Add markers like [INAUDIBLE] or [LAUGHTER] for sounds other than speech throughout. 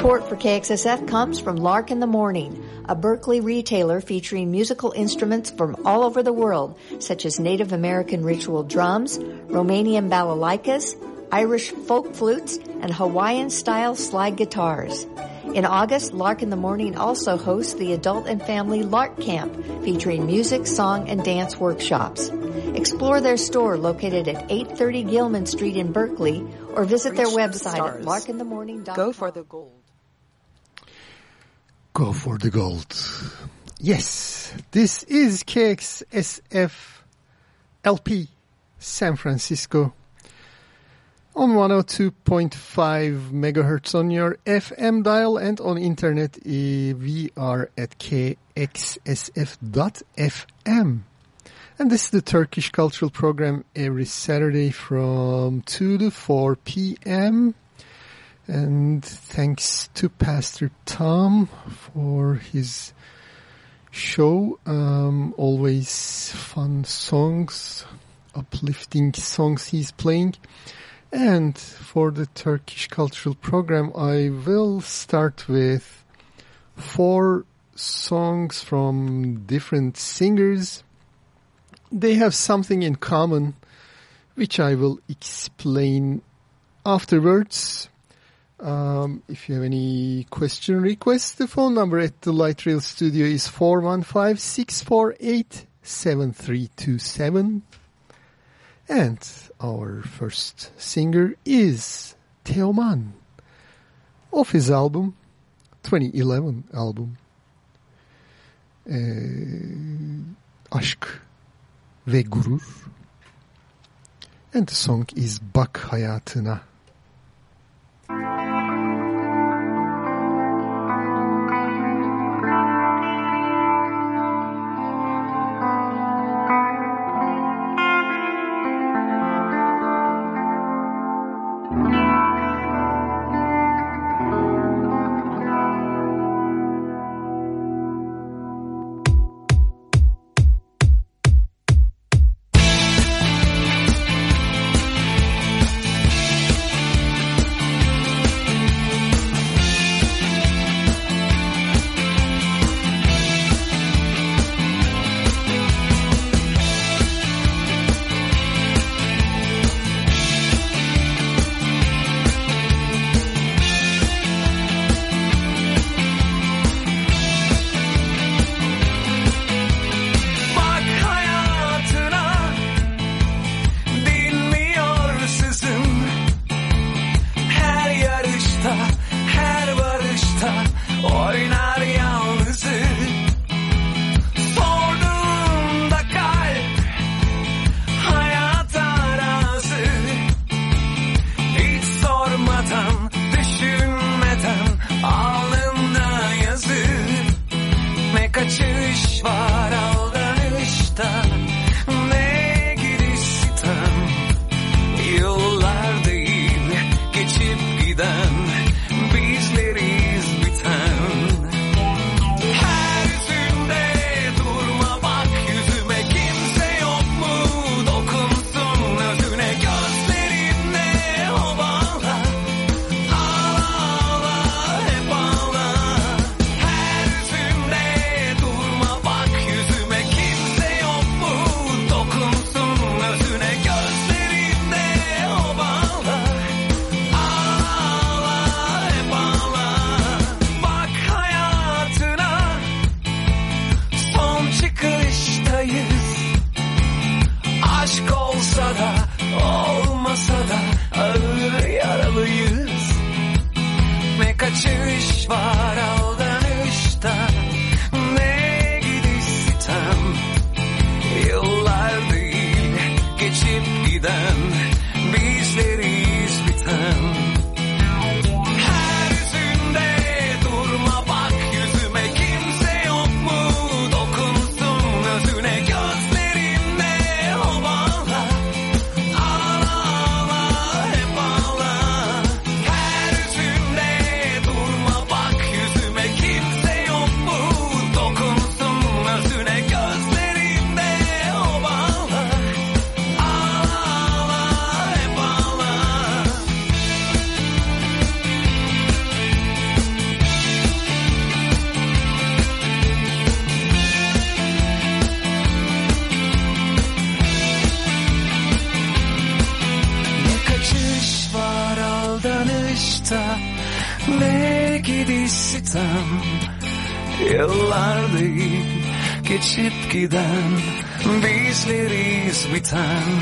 Support for KXSF comes from Lark in the Morning, a Berkeley retailer featuring musical instruments from all over the world, such as Native American ritual drums, Romanian balalaikas, Irish folk flutes, and Hawaiian-style slide guitars. In August, Lark in the Morning also hosts the Adult and Family Lark Camp, featuring music, song, and dance workshops. Explore their store located at 830 Gilman Street in Berkeley, or visit their website at larkinthemorning.com. Go for the gold. Go for the gold. Yes, this is KXSF LP San Francisco on 102.5 megahertz on your FM dial and on internet eh, we are at kxsf.fm. And this is the Turkish Cultural Program every Saturday from 2 to 4 p.m. And thanks to Pastor Tom for his show. Um, always fun songs, uplifting songs he's playing. And for the Turkish Cultural Program, I will start with four songs from different singers. They have something in common, which I will explain afterwards. Um, if you have any question requests, the phone number at the Light Rail Studio is 415-648-7327. And our first singer is Teoman of his album, 2011 album, uh, Aşk ve Gurur. And the song is Bak Hayatına. ki dan, bizleris bitan,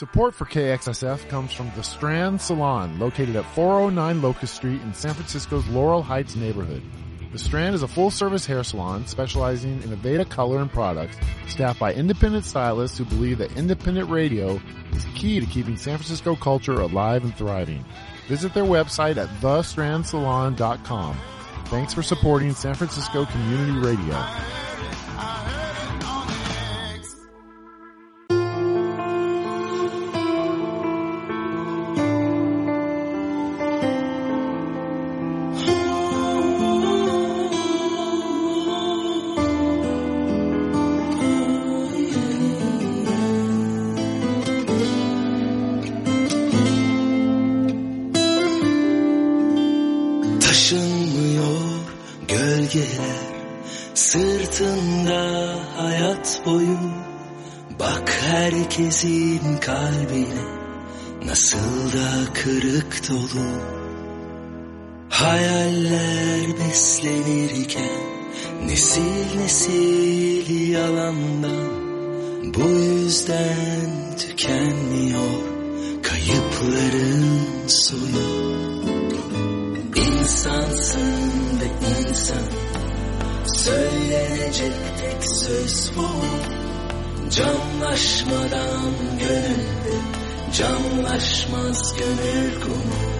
Support for KXSF comes from The Strand Salon, located at 409 Locust Street in San Francisco's Laurel Heights neighborhood. The Strand is a full-service hair salon specializing in Aveda color and products, staffed by independent stylists who believe that independent radio is key to keeping San Francisco culture alive and thriving. Visit their website at thestrandsalon.com. Thanks for supporting San Francisco Community Radio. Hayaller beslenirken Nesil nesil yalandan Bu yüzden tükenmiyor Kayıpların sonu. İnsansın ve insan Söylenecek tek söz bu. Camlaşmadan gönülde Camlaşmaz gönül kumu.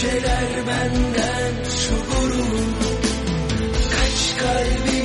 Geceler benden şu gurur. Kaç kalbi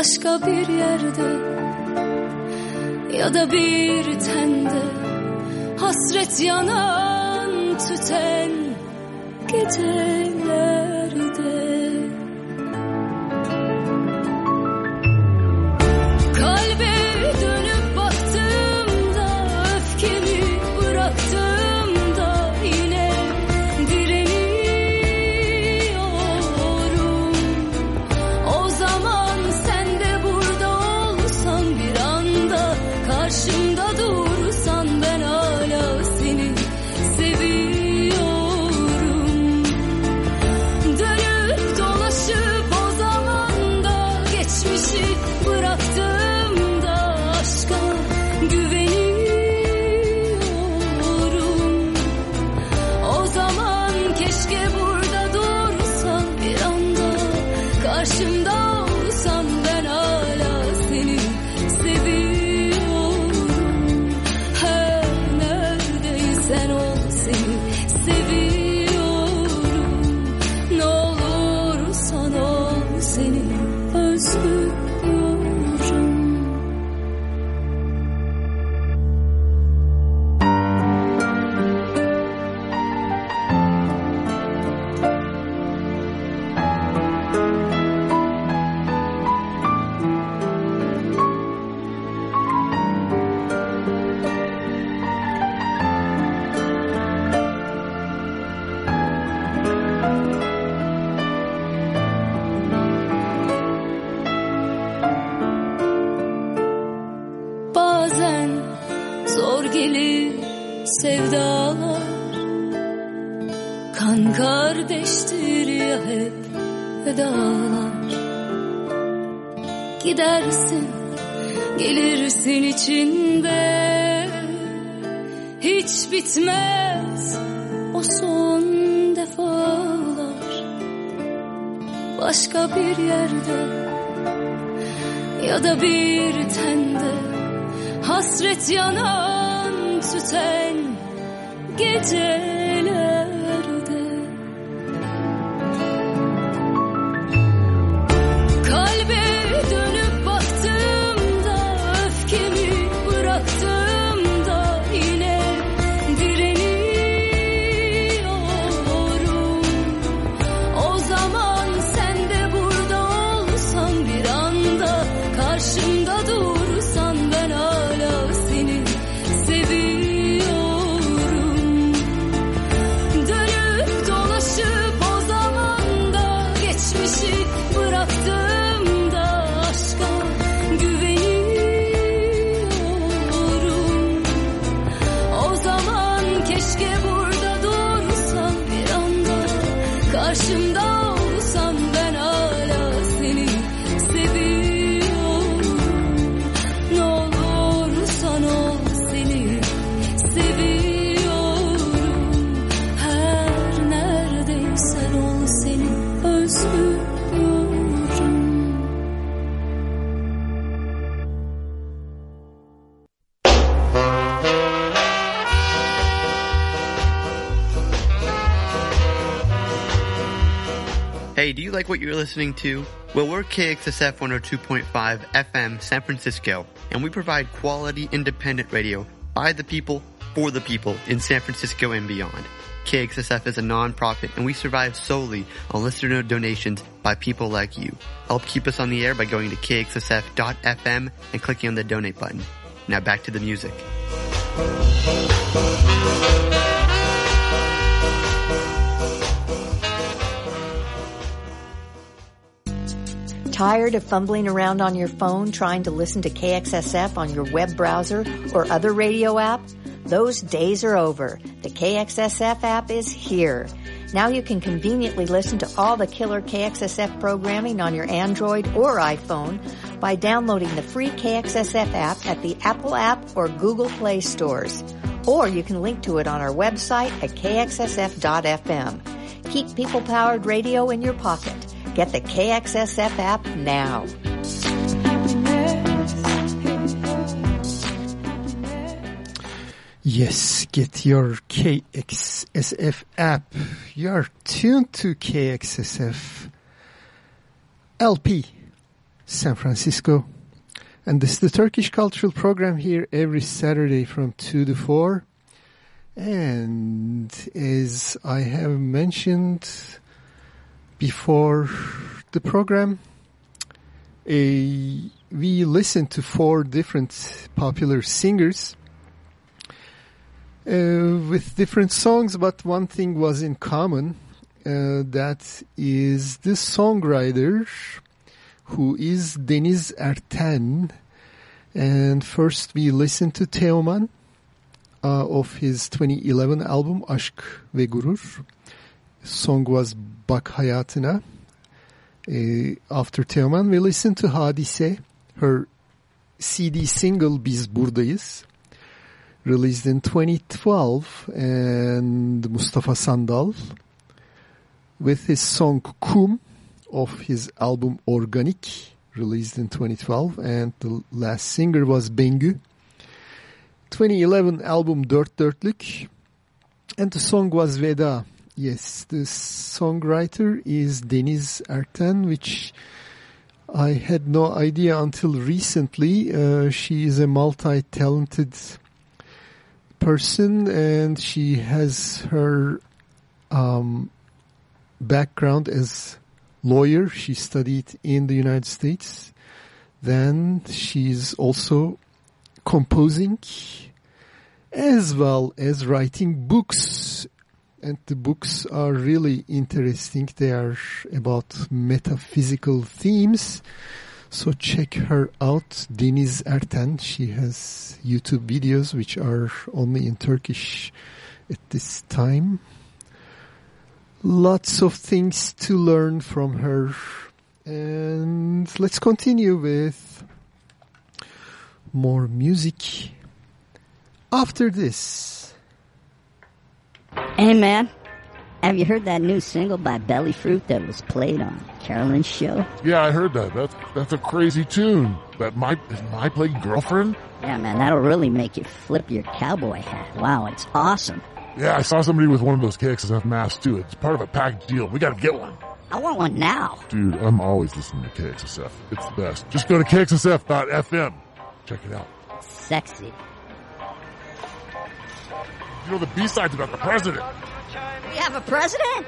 başka bir yerde ya da bir tende hasret yanan tüten gecelerde. Hayat like what you're listening to? Well, we're KXSF 102.5 FM San Francisco, and we provide quality independent radio by the people, for the people in San Francisco and beyond. KXSF is a nonprofit, and we survive solely on listener donations by people like you. Help keep us on the air by going to kxsf.fm and clicking on the donate button. Now back to the music. Tired of fumbling around on your phone trying to listen to KXSF on your web browser or other radio app? Those days are over. The KXSF app is here. Now you can conveniently listen to all the killer KXSF programming on your Android or iPhone by downloading the free KXSF app at the Apple App or Google Play stores. Or you can link to it on our website at kxsf.fm. Keep people powered radio in your pocket. Get the KXSF app now. Yes, get your KXSF app. You're tuned to KXSF LP San Francisco. And this is the Turkish Cultural Program here every Saturday from 2 to 4. And as I have mentioned before the program, a, we listened to four different popular singers uh, with different songs, but one thing was in common. Uh, that is the songwriter who is Deniz Erten. And first we listened to Teoman uh, of his 2011 album Aşk ve Gurur. Song was Bak Hayatına. Uh, after Teoman we listen to Hadise, her CD single Biz Buradayız released in 2012 and Mustafa Sandal with his song Kum of his album Organik released in 2012 and the last singer was Bengü 2011 album Dört Dörtlük and the song was Veda yes the songwriter is Deniz Erten which I had no idea until recently uh, she is a multi-talented person and she has her um, background as lawyer. She studied in the United States. Then she's also composing as well as writing books. And the books are really interesting. They are about metaphysical themes. So check her out, Deniz Erten. She has YouTube videos which are only in Turkish at this time. Lots of things to learn from her. And let's continue with more music after this. Hey man, have you heard that new single by Belly Fruit that was played on Carolyn's show? Yeah, I heard that. That's that's a crazy tune. That my my playing girlfriend. Yeah man, that'll really make you flip your cowboy hat. Wow, it's awesome. Yeah, I saw somebody with one of those KXSF masks too. It's part of a packed deal. We got to get one. I want one now. Dude, I'm always listening to KXSF. It's the best. Just go to kxsf.fm. Check it out. Sexy. You know the B-side's about the president. We have a president?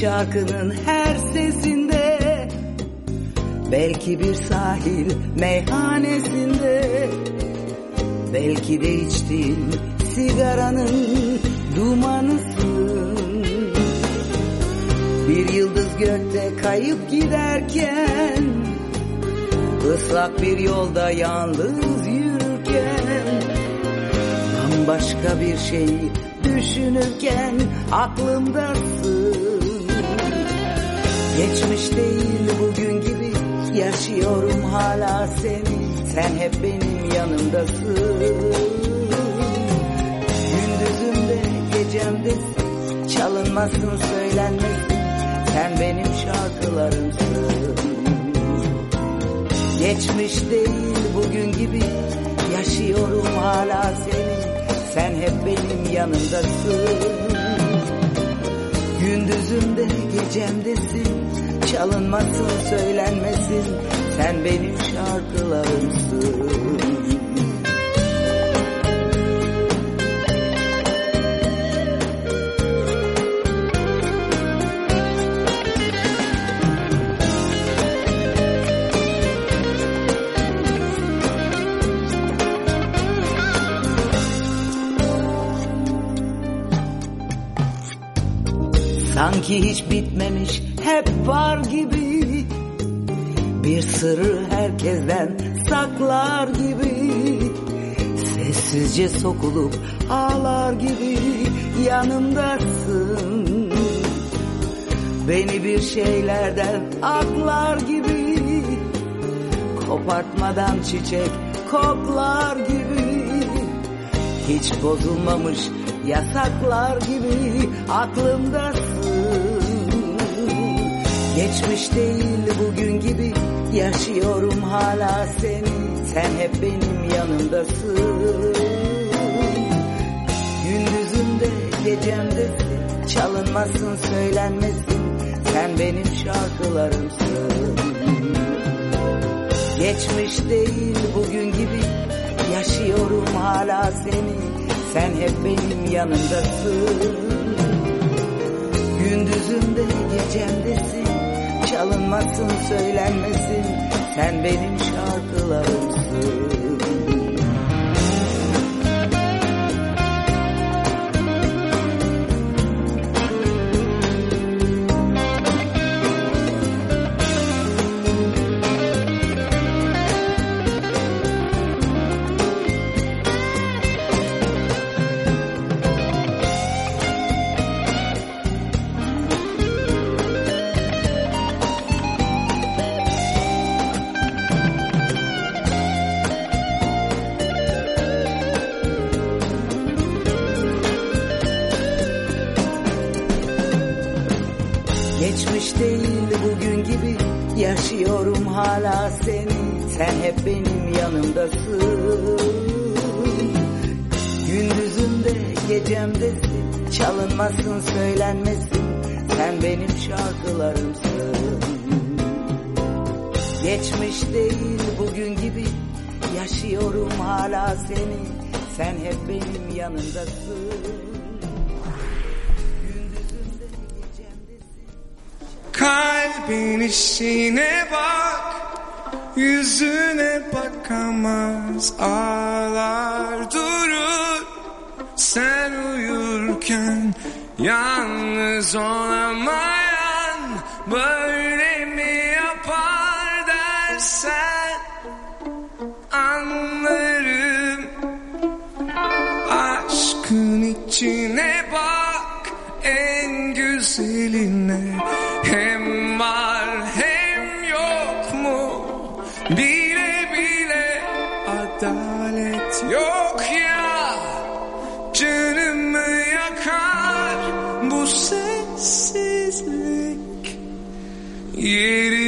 Şarkının her sesinde. Belki bir sahil meyhanesinde. Belki de içtiğin sigaranın dumanısın Bir yıldız gökte kayıp giderken ıslak bir yolda yalnız yürürken Bambaşka bir şeyi düşünürken aklımdasın Geçmiş değil bugün gibi yaşıyorum hala seni. Sen hep benim yanımdasın. Gündüzümde gecemdesin Çalınmasın söylenmesin. Sen benim şarkılarımsın. Geçmiş değil bugün gibi Yaşıyorum hala seni. Sen hep benim yanımdasın. Gündüzümde gecemdesin Çalınmasın söylenmesin. Sen benim şarkılarımsın. Sanki hiç bitmemiş sırrı herkesten saklar gibi. Sessizce sokulup ağlar gibi yanımdasın. Beni bir şeylerden aklar gibi. Kopartmadan çiçek koklar gibi. Hiç bozulmamış yasaklar gibi aklımdasın. Geçmiş değil bugün gibi yaşıyorum hala seni. Sen hep benim yanımdasın. Gündüzümde gecemdesin çalınmasın söylenmesin. Sen benim şarkılarımsın. Geçmiş değil bugün gibi Yaşıyorum hala seni. Sen hep benim yanımdasın. Gündüzümde gecemdesin Çalınmasın söylenmesin. Sen benim şarkılarımsın Sen hep benim yanımdasın. Gündüzümde gecemdesin Çalınmasın söylenmesin. Sen benim şarkılarımsın. Geçmiş değil bugün gibi Yaşıyorum hala seni. Sen hep benim yanımdasın. Gündüzümde gecemdesin. Kalbin işine bak Yüzüne bakamaz ağlar durur. Sen uyurken yalnız olamayan Böyle mi yapar dersen? Anlarım Aşkın içine bak en güzeline Yerimi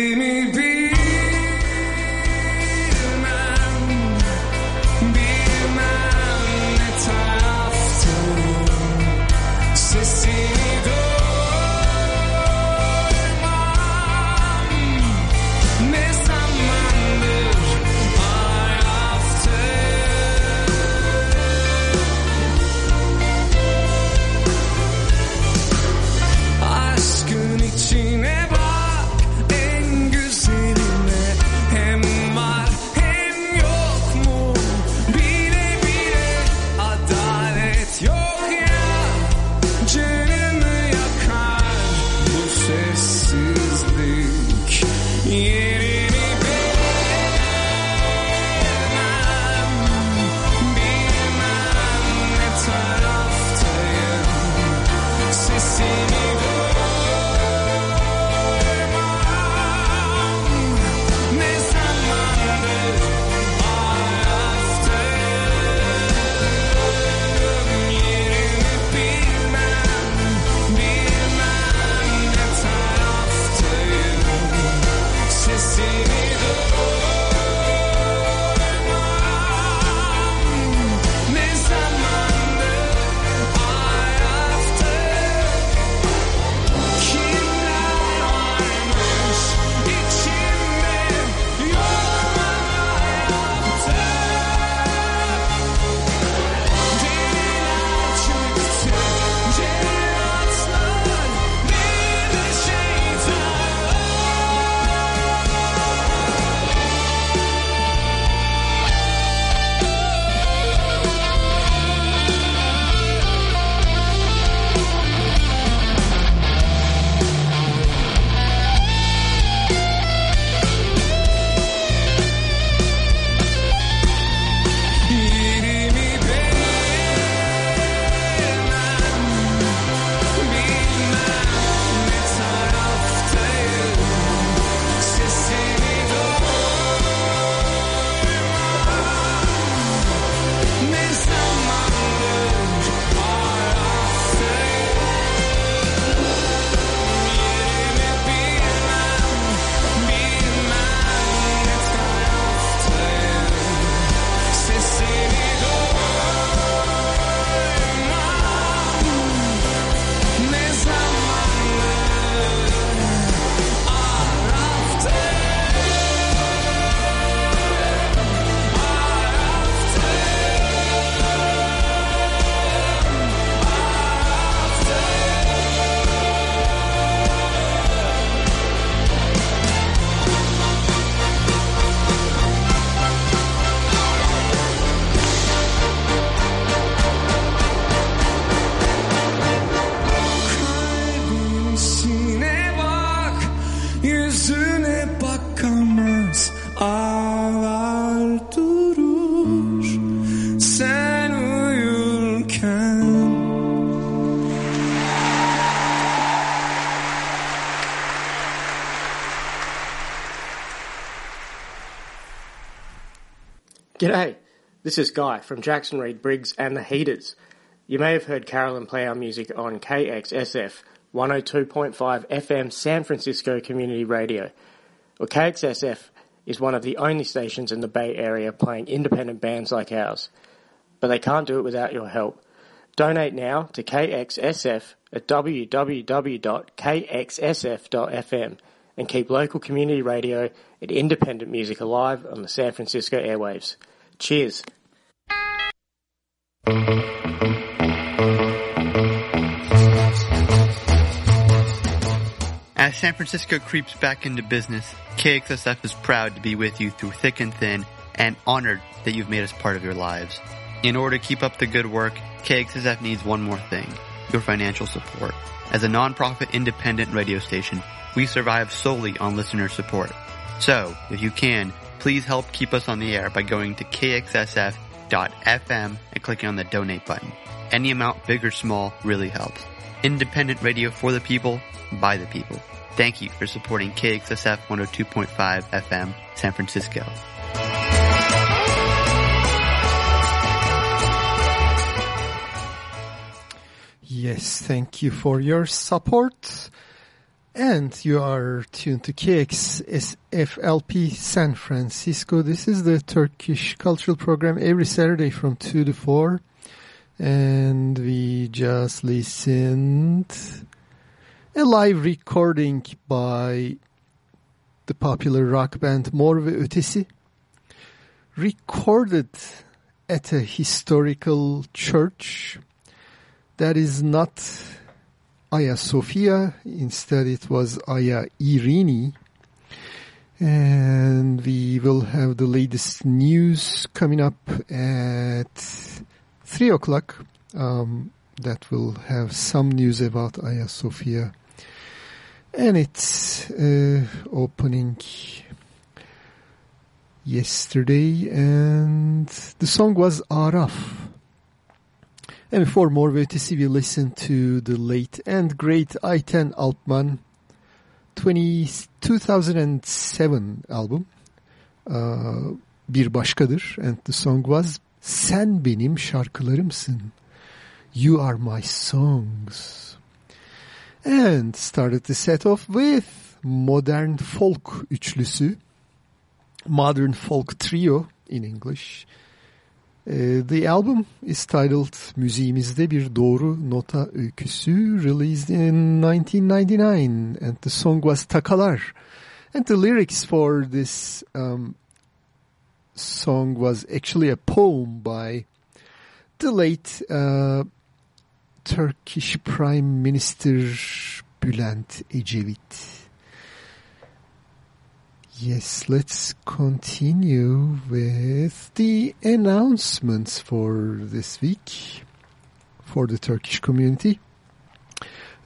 this is Guy from Jackson Reid Briggs and the Heaters. You may have heard Carolyn play our music on KXSF 102.5 FM San Francisco Community Radio. Well, KXSF is one of the only stations in the Bay Area playing independent bands like ours. But they can't do it without your help. Donate now to KXSF at www.kxsf.fm and keep local community radio and independent music alive on the San Francisco airwaves. Cheers. As San Francisco creeps back into business, KXSF is proud to be with you through thick and thin and honored that you've made us part of your lives. In order to keep up the good work, KXSF needs one more thing, your financial support. As a nonprofit independent radio station, we survive solely on listener support. So, if you can, please help keep us on the air by going to kxsf.fm and clicking on the donate button. Any amount, big or small, really helps. Independent radio for the people, by the people. Thank you for supporting KXSF 102.5 FM, San Francisco. Yes, thank you for your support. And you are tuned to KXSFLP San Francisco. This is the Turkish cultural program every Saturday from 2 to 4. And we just listened a live recording by the popular rock band Mor ve Ötesi recorded at a historical church that is not Aya Sophia. Instead, it was Aya Irini. And we will have the latest news coming up at 3 o'clock. Um, that will have some news about Aya Sophia. And it's uh, opening yesterday. And the song was Araf. And before Mor ve Ötesi, we listened to the late and great Ayten Alpman 20, 2007 album. Uh, Bir Başkadır. And the song was Sen Benim Şarkılarımsın. You Are My Songs. And started the set off with Modern Folk üçlüsü. Modern Folk Trio in English. The album is titled Müziğimizde Bir Doğru Nota Öyküsü, released in 1999, and the song was Takalar. And the lyrics for this um, song was actually a poem by the late uh, Turkish Prime Minister Bülent Ecevit. Yes, let's continue with the announcements for this week for the Turkish community.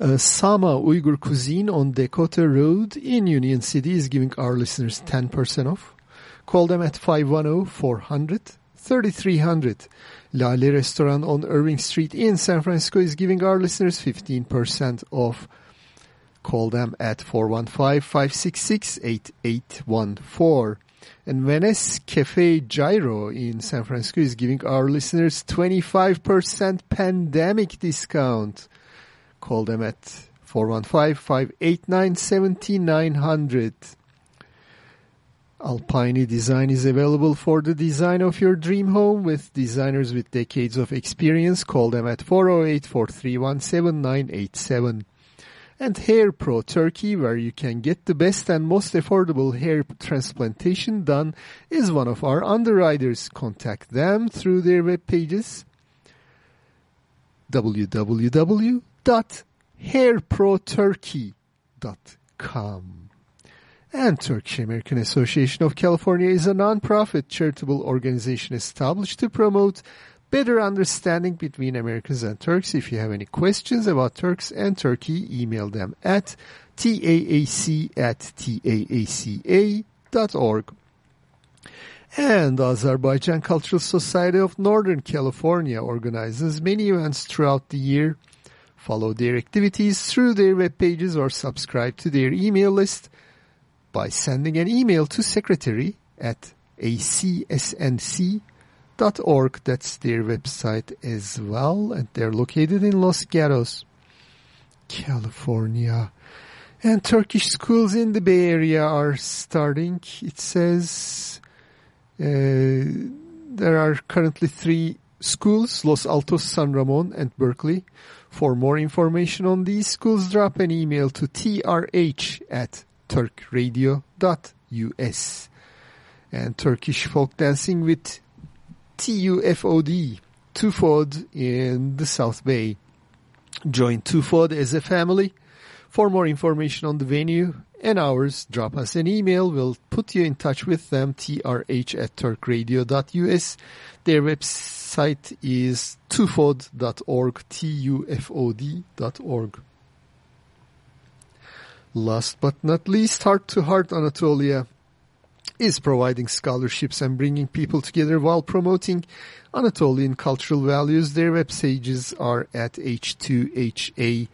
Uh, Sama Uyghur Cuisine on Dakota Road in Union City is giving our listeners 10% off. Call them at 510-400-3300. Lale Restaurant on Irving Street in San Francisco is giving our listeners 15% off. Call them at 415-566-8814. And Venice Cafe Gyro in San Francisco is giving our listeners 25% pandemic discount. Call them at 415-589-7900. Alpine Design is available for the design of your dream home with designers with decades of experience. Call them at 408-431-7987 and Hair Pro Turkey, where you can get the best and most affordable hair transplantation done, is one of our underwriters. Contact them through their web pages www.hairproturkey.com. And Turkish American Association of California is a nonprofit charitable organization established to promote better understanding between Americans and Turks. If you have any questions about Turks and Turkey, email them at taac at taaca.org. And Azerbaijan Cultural Society of Northern California organizes many events throughout the year. Follow their activities through their web pages or subscribe to their email list by sending an email to secretary at acsnc.org. That's their website as well. And they're located in Los Gatos, California. And Turkish schools in the Bay Area are starting. It says uh, there are currently three schools, Los Altos, San Ramon, and Berkeley. For more information on these schools, drop an email to trh at turkradio.us. And Turkish folk dancing with TUFOD, Tufod in the South Bay. Join Tufod as a family. For more information on the venue and hours, drop us an email. We'll put you in touch with them, trh at turkradio.us. Their website is tufod.org, T-U-F-O-D.org. Last but not least, Heart to Heart Anatolia is providing scholarships and bringing people together while promoting Anatolian cultural values. Their web pages are at h2ha.org.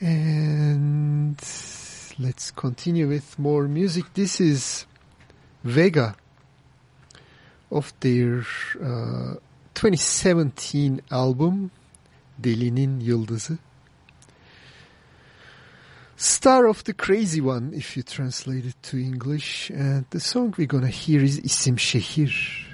And let's continue with more music. This is Vega of their uh, 2017 album Delinin Yıldızı. Star of the Crazy One, if you translate it to English. And the song we're gonna hear is İsim Şehir.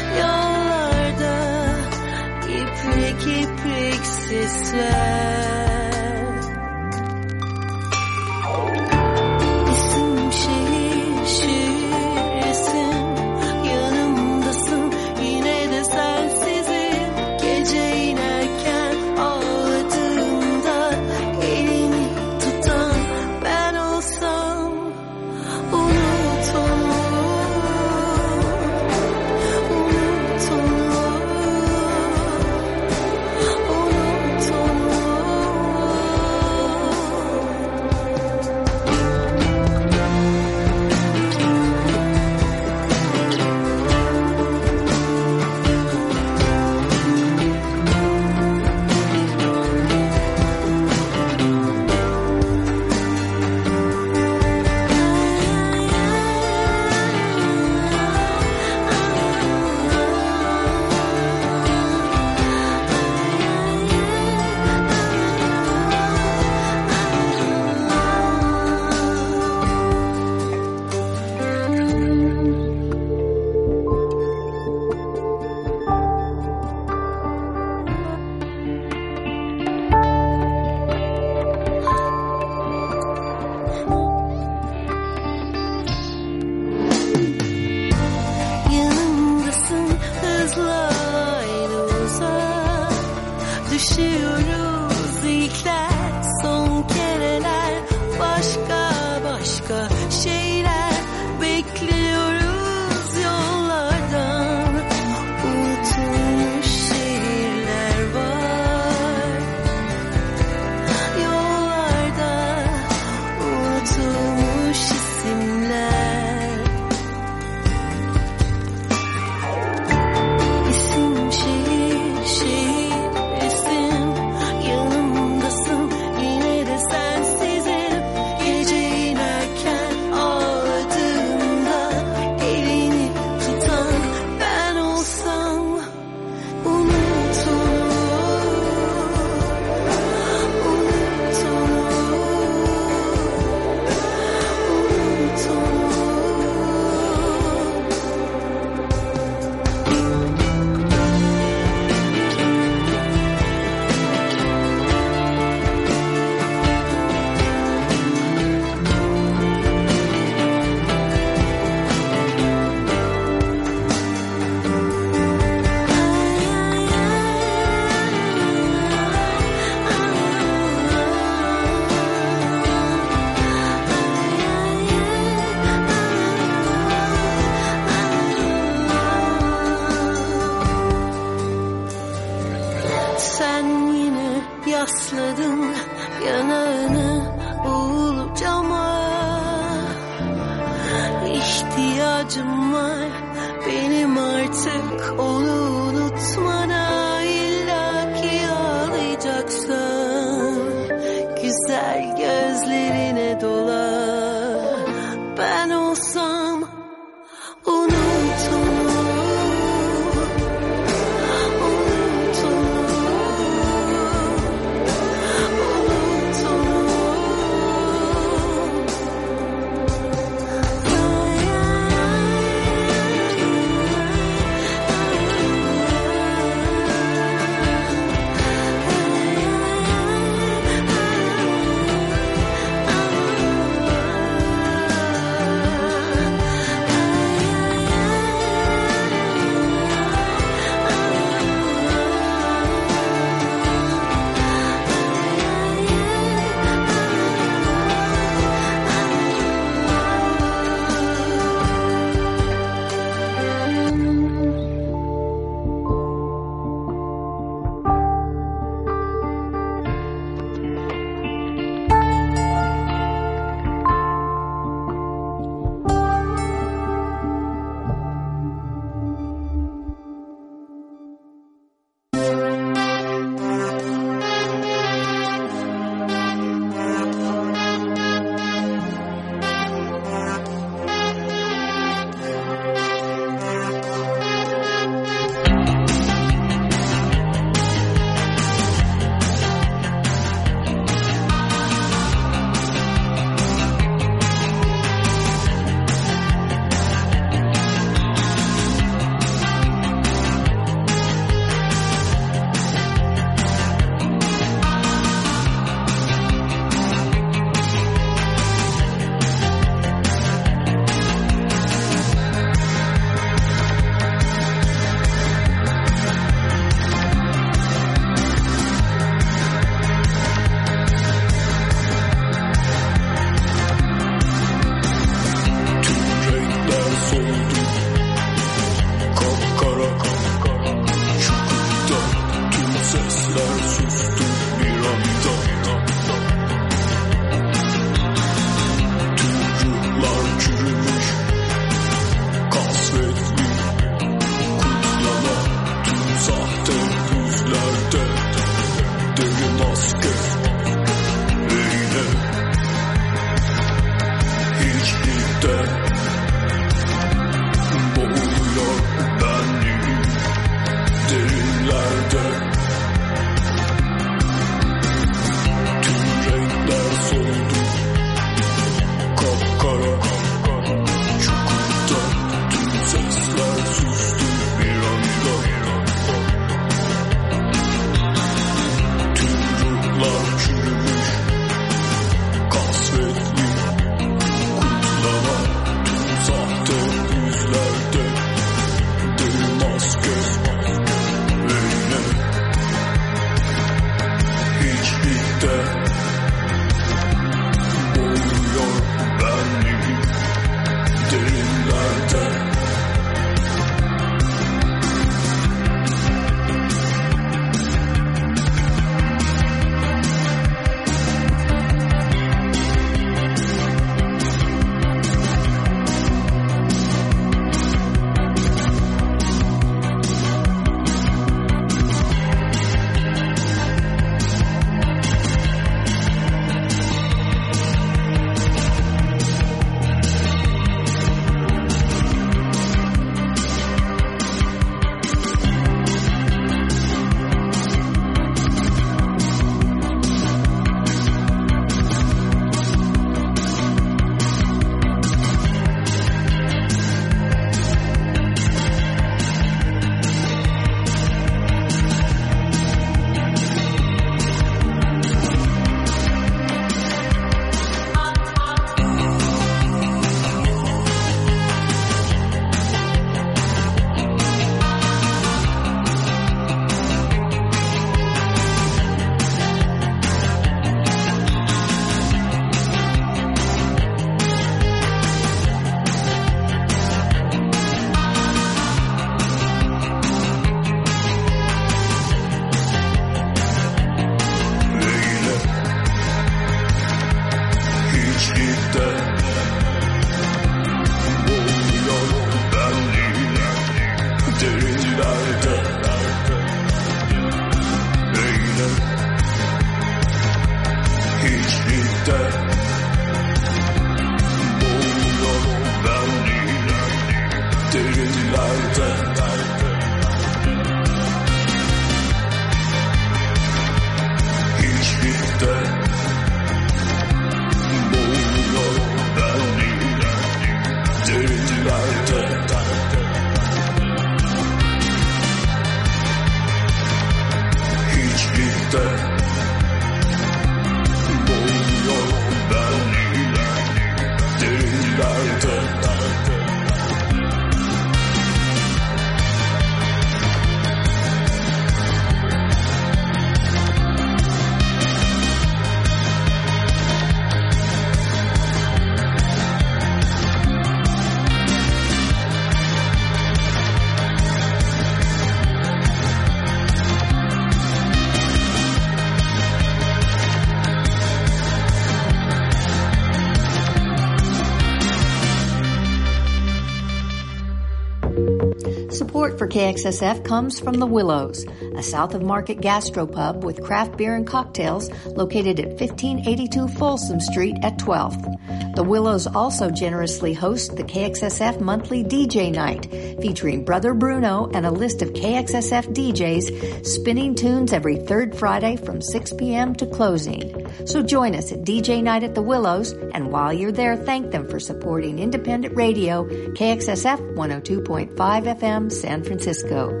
For KXSF comes from The Willows, a south of market gastropub with craft beer and cocktails located at 1582 Folsom Street at 12th. The Willows also generously host the KXSF monthly DJ night featuring Brother Bruno and a list of KXSF DJs spinning tunes every third Friday from 6 p.m. to closing. So join us at DJ night at The Willows and while you're there thank them for supporting independent radio KXSF 102.5 FM San Francisco.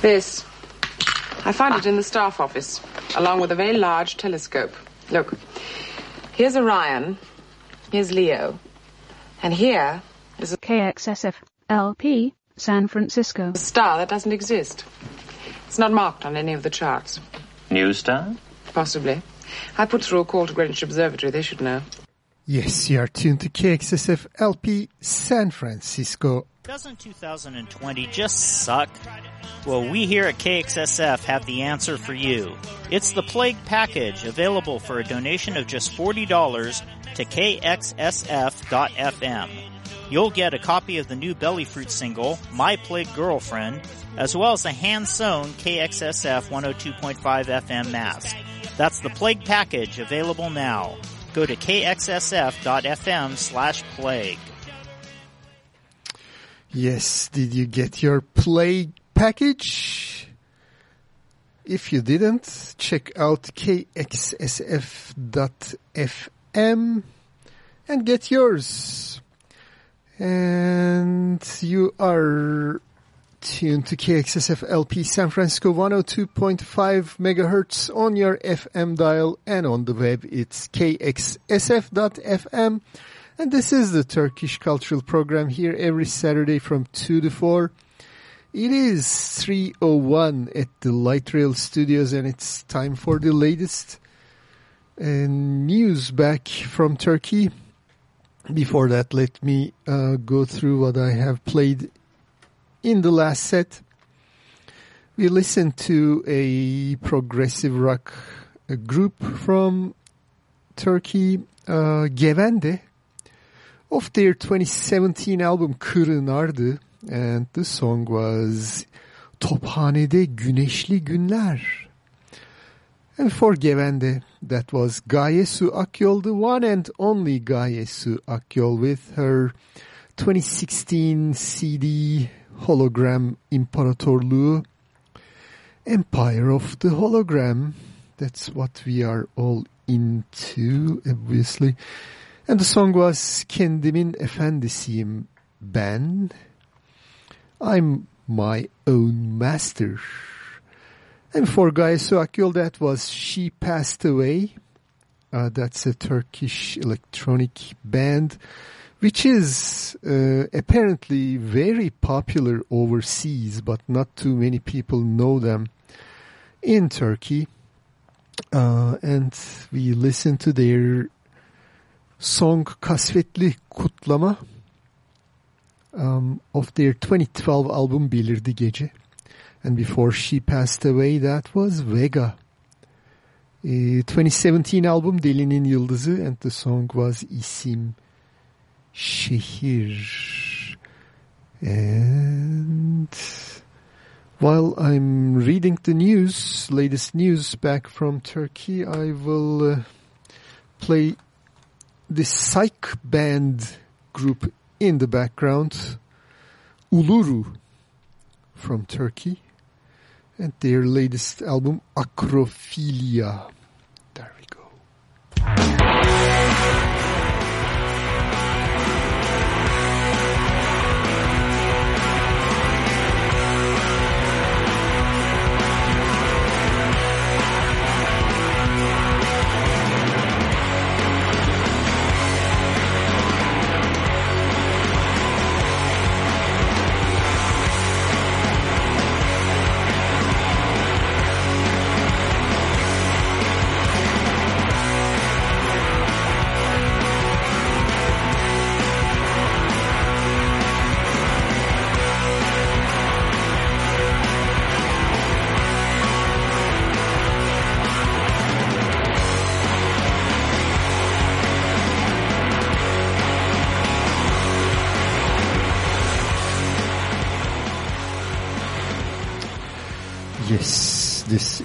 This. I found it in the staff office, along with a very large telescope. Look, here's Orion, here's Leo, and here is a KXSF LP San Francisco. A star that doesn't exist. It's not marked on any of the charts. New star? Possibly. I put through a call to Greenwich Observatory. They should know. Yes, you are tuned to KXSF LP San Francisco. Doesn't 2020 just suck? Well, we here at KXSF have the answer for you. It's the Plague Package, available for a donation of just $40 to KXSF.FM. You'll get a copy of the new Belly Fruit single, My Plague Girlfriend, as well as a hand-sewn KXSF 102.5 FM mask. That's the Plague Package, available now. Go to kxsf.fm slash plague. Yes, did you get your play package? If you didn't, check out kxsf.fm and get yours. And you are tuned to KXSF LP San Francisco 102.5 megahertz on your FM dial and on the web it's kxsf.fm. And this is the Turkish Cultural Program here every Saturday from 2 to 4. It is 3.01 at the Light Rail Studios and it's time for the latest uh, news back from Turkey. Before that, let me uh, go through what I have played in the last set. We listened to a progressive rock uh, group from Turkey, uh, Gevende, of their 2017 album Kırın Ardı and the song was Tophanede Güneşli Günler. And for Gevende, that was Gaye Su Akyol, the one and only Gaye Su Akyol with her 2016 CD Hologram İmparatorluğu Empire of the Hologram. That's what we are all into, obviously. And the song was Kendimin Efendisiyim Ben. I'm my own master. And for Gaye Su Akyol, that was She Past Away. Uh, that's a Turkish electronic band, which is uh, apparently very popular overseas, but not too many people know them in Turkey. Uh, and we listen to their song Kasvetli Kutlama um, of their 2012 album Belirdi Gece. And before She Past Away, that was Vega. A 2017 album Delinin Yıldızı and the song was İsim Şehir. And while I'm reading the news, latest news back from Turkey, I will uh, play the psych band group in the background, Uluru from Turkey, and their latest album, Acrophilia. There we go.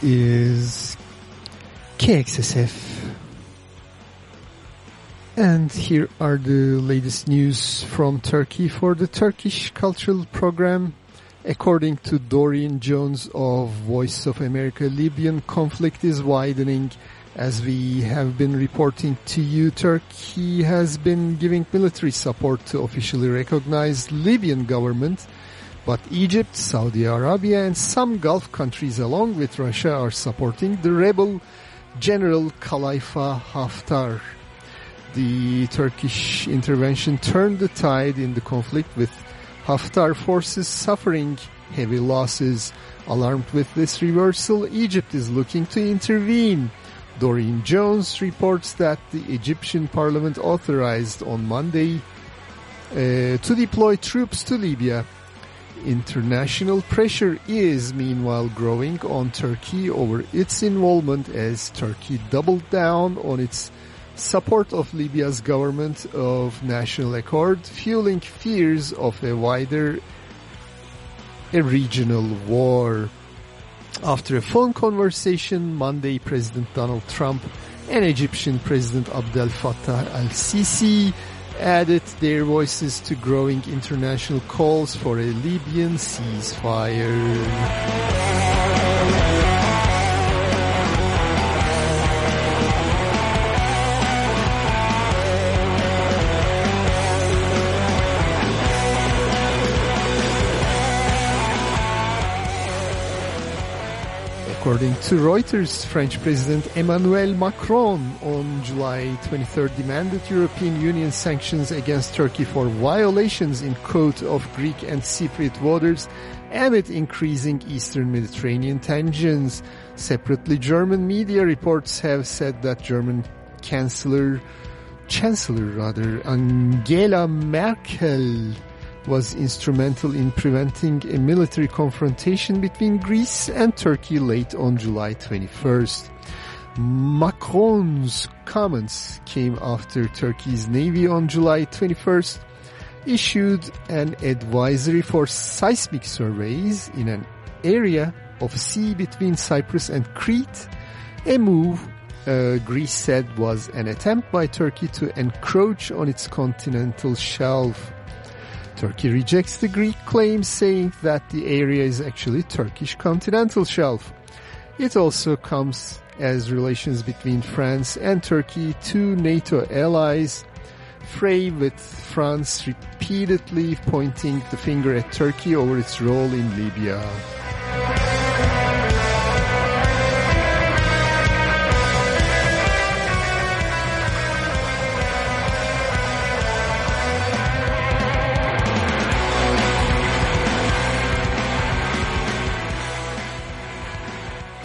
Is KXSF. And here are the latest news from Turkey for the Turkish Cultural Program. According to Dorian Jones of Voice of America, Libyan conflict is widening. As we have been reporting to you, Turkey has been giving military support to officially recognized Libyan government But Egypt, Saudi Arabia and some Gulf countries along with Russia are supporting the rebel General Khalifa Haftar. The Turkish intervention turned the tide in the conflict with Haftar forces suffering heavy losses. Alarmed with this reversal, Egypt is looking to intervene. Dorian Jones reports that the Egyptian parliament authorized on Monday uh, to deploy troops to Libya. International pressure is meanwhile growing on Turkey over its involvement as Turkey doubled down on its support of Libya's government of national accord, fueling fears of a wider a regional war. After a phone conversation Monday, President Donald Trump and Egyptian President Abdel Fattah al-Sisi added their voices to growing international calls for a Libyan ceasefire. According to Reuters, French President Emmanuel Macron on July 23rd demanded European Union sanctions against Turkey for violations in quote of Greek and Cypriot waters amid increasing Eastern Mediterranean tensions. Separately, German media reports have said that German Chancellor, Chancellor rather, Angela Merkel was instrumental in preventing a military confrontation between Greece and Turkey late on July 21st. Macron's comments came after Turkey's navy on July 21st issued an advisory for seismic surveys in an area of sea between Cyprus and Crete, a move uh, Greece said was an attempt by Turkey to encroach on its continental shelf. Turkey rejects the Greek claims saying that the area is actually Turkish continental shelf. It also comes as relations between France and Turkey, two NATO allies, fray with France repeatedly pointing the finger at Turkey over its role in Libya.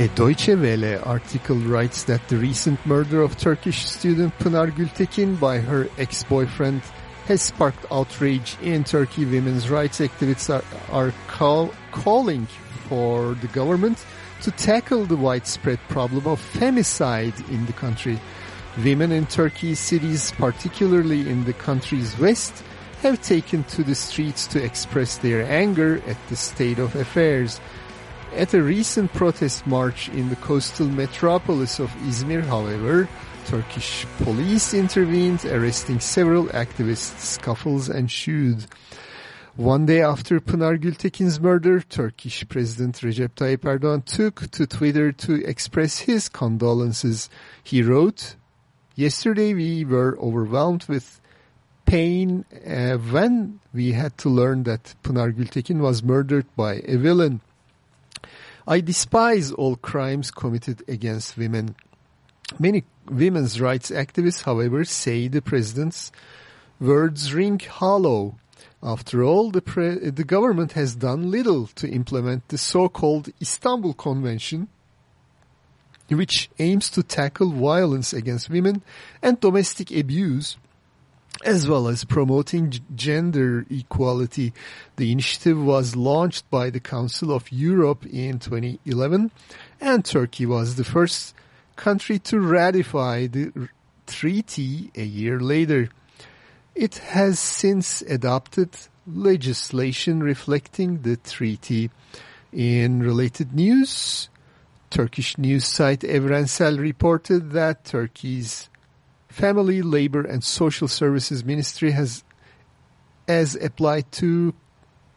A Deutsche Welle article writes that the recent murder of Turkish student Pınar Gültekin by her ex-boyfriend has sparked outrage in Turkey. Women's rights activists are, are call, calling for the government to tackle the widespread problem of femicide in the country. Women in Turkey's cities, particularly in the country's west, have taken to the streets to express their anger at the state of affairs. At a recent protest march in the coastal metropolis of Izmir, however, Turkish police intervened, arresting several activists. Scuffles ensued. One day after Pınar Gültekin's murder, Turkish President Recep Tayyip Erdogan took to Twitter to express his condolences. He wrote, Yesterday we were overwhelmed with pain uh, when we had to learn that Pınar Gültekin was murdered by a villain. I despise all crimes committed against women. Many women's rights activists, however, say the president's words ring hollow. After all, the, the government has done little to implement the so-called Istanbul Convention, which aims to tackle violence against women and domestic abuse as well as promoting gender equality. The initiative was launched by the Council of Europe in 2011 and Turkey was the first country to ratify the treaty a year later. It has since adopted legislation reflecting the treaty. In related news, Turkish news site Evrensel reported that Turkey's Family, Labor and Social Services Ministry has as applied to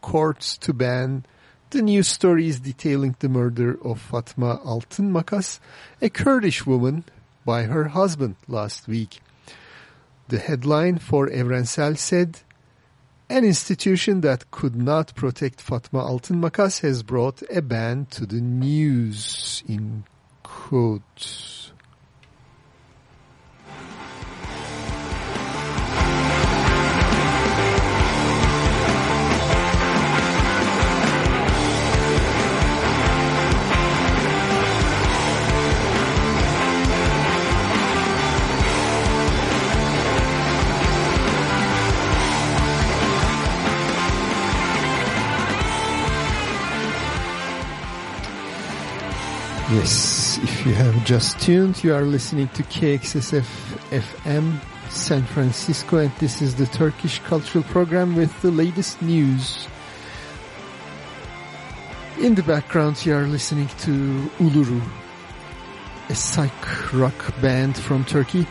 courts to ban the news stories detailing the murder of Fatma Altın Makas, a Kurdish woman, by her husband last week. The headline for Evrensel said, An institution that could not protect Fatma Altın Makas has brought a ban to the news, in quotes. Yes, if you have just tuned, you are listening to KXSF FM San Francisco and this is the Turkish Cultural Program with the latest news. In the background you are listening to Uluru, a psych rock band from Turkey.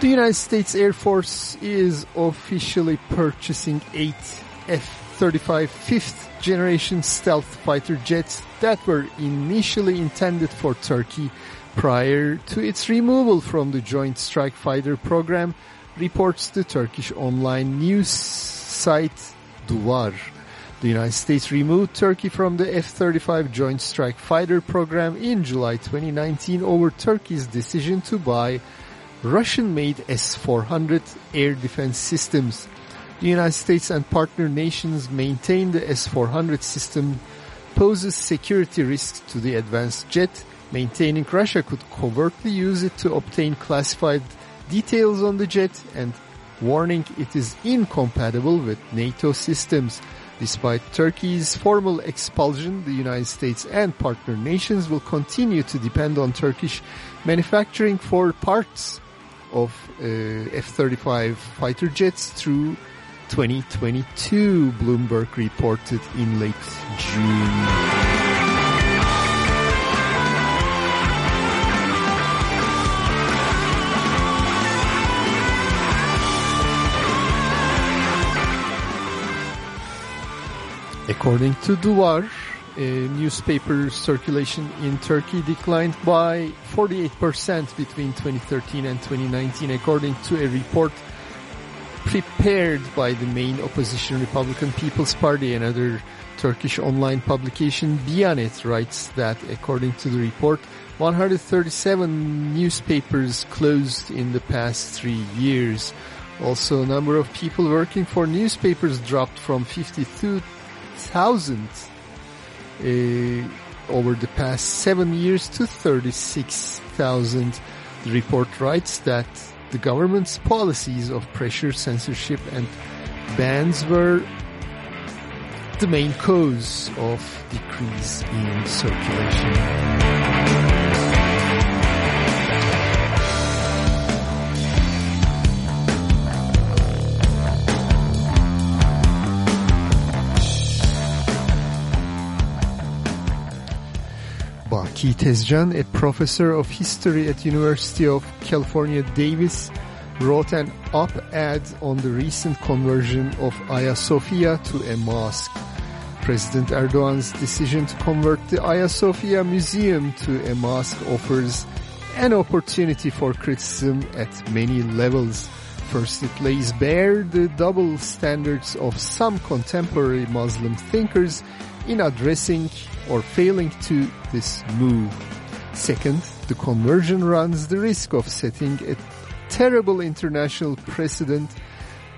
The United States Air Force is officially purchasing eight F-35 fifth generation stealth fighter jets that were initially intended for Turkey prior to its removal from the Joint Strike Fighter program, reports the Turkish online news site Duvar. The United States removed Turkey from the F-35 Joint Strike Fighter program in July 2019 over Turkey's decision to buy Russian-made S-400 air defense systems. The United States and partner nations maintain the S-400 system poses security risks to the advanced jet, maintaining Russia could covertly use it to obtain classified details on the jet and warning it is incompatible with NATO systems. Despite Turkey's formal expulsion, the United States and partner nations will continue to depend on Turkish manufacturing for parts of uh, F-35 fighter jets through 2022, Bloomberg reported in late June. According to Duvar, newspaper circulation in Turkey declined by 48% between 2013 and 2019, according to a report prepared by the main opposition Republican People's Party. Another Turkish online publication, Bianet, writes that according to the report, 137 newspapers closed in the past three years. Also, number of people working for newspapers dropped from 52,000 uh, over the past seven years to 36,000. The report writes that the government's policies of pressure, censorship, and bans were the main cause of decrease in circulation. Baki Tezcan, a professor of history at University of California, Davis, wrote an op-ed on the recent conversion of Hagia Sophia to a mosque. President Erdogan's decision to convert the Hagia Sophia Museum to a mosque offers an opportunity for criticism at many levels. First, it lays bare the double standards of some contemporary Muslim thinkers in addressing or failing to this move. Second, the conversion runs the risk of setting a terrible international precedent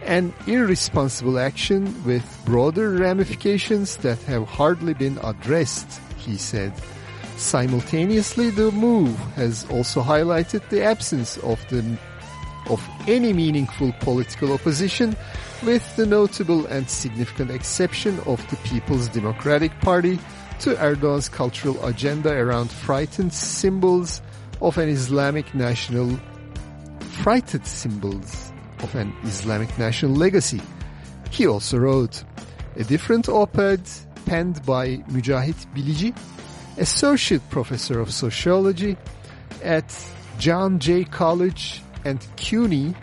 and irresponsible action with broader ramifications that have hardly been addressed, he said. Simultaneously, the move has also highlighted the absence of the of any meaningful political opposition with the notable and significant exception of the People's Democratic Party to Erdogan's cultural agenda around frightened symbols of an Islamic national frightened symbols of an Islamic national legacy. He also wrote a different op-ed penned by Mucahit Bilici, associate professor of sociology at John Jay College and CUNY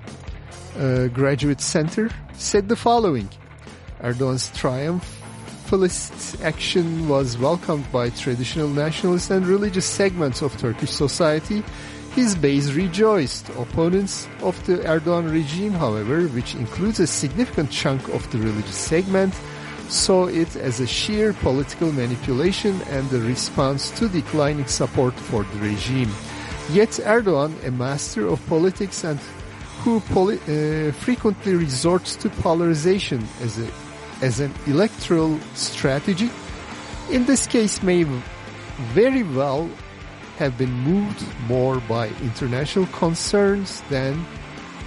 uh, Graduate Center, said the following. Erdogan's triumphalist action was welcomed by traditional nationalist and religious segments of Turkish society. His base rejoiced. Opponents of the Erdogan regime, however, which includes a significant chunk of the religious segment, saw it as a sheer political manipulation and a response to declining support for the regime. Yet Erdogan, a master of politics and who uh, frequently resorts to polarization as, a, as an electoral strategy, in this case may very well have been moved more by international concerns than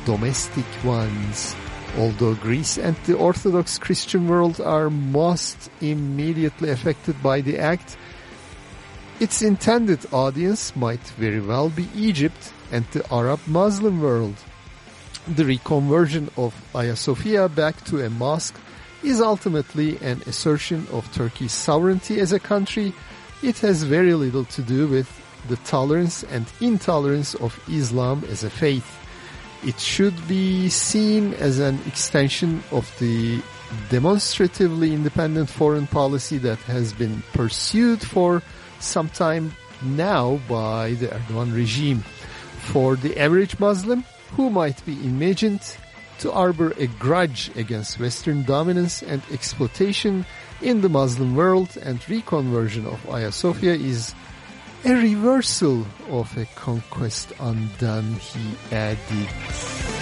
domestic ones. Although Greece and the Orthodox Christian world are most immediately affected by the act, its intended audience might very well be Egypt and the Arab Muslim world. The reconversion of Hagia Sophia back to a mosque is ultimately an assertion of Turkey's sovereignty as a country. It has very little to do with the tolerance and intolerance of Islam as a faith. It should be seen as an extension of the demonstratively independent foreign policy that has been pursued for some time now by the Erdogan regime. For the average Muslim, who might be imagined to harbor a grudge against Western dominance and exploitation in the Muslim world and reconversion of Hagia Sophia is a reversal of a conquest undone, he added.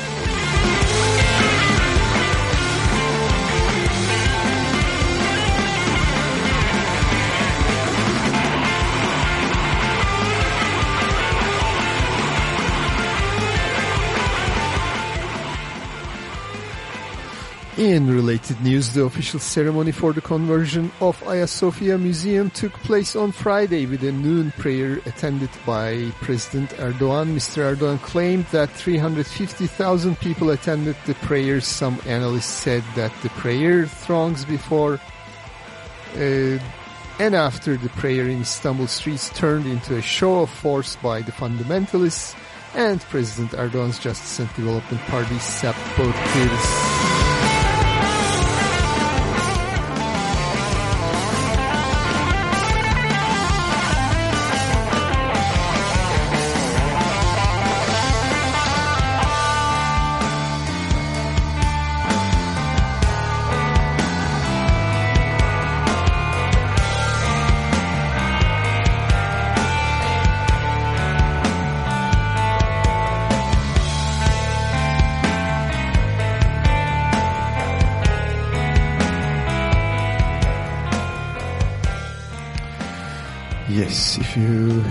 In related news, the official ceremony for the conversion of Hagia Sophia Museum took place on Friday with a noon prayer attended by President Erdogan. Mr. Erdogan claimed that 350,000 people attended the prayers. Some analysts said that the prayer throngs before uh, and after the prayer in Istanbul streets turned into a show of force by the fundamentalists and President Erdogan's Justice and Development Party supporters. Yes,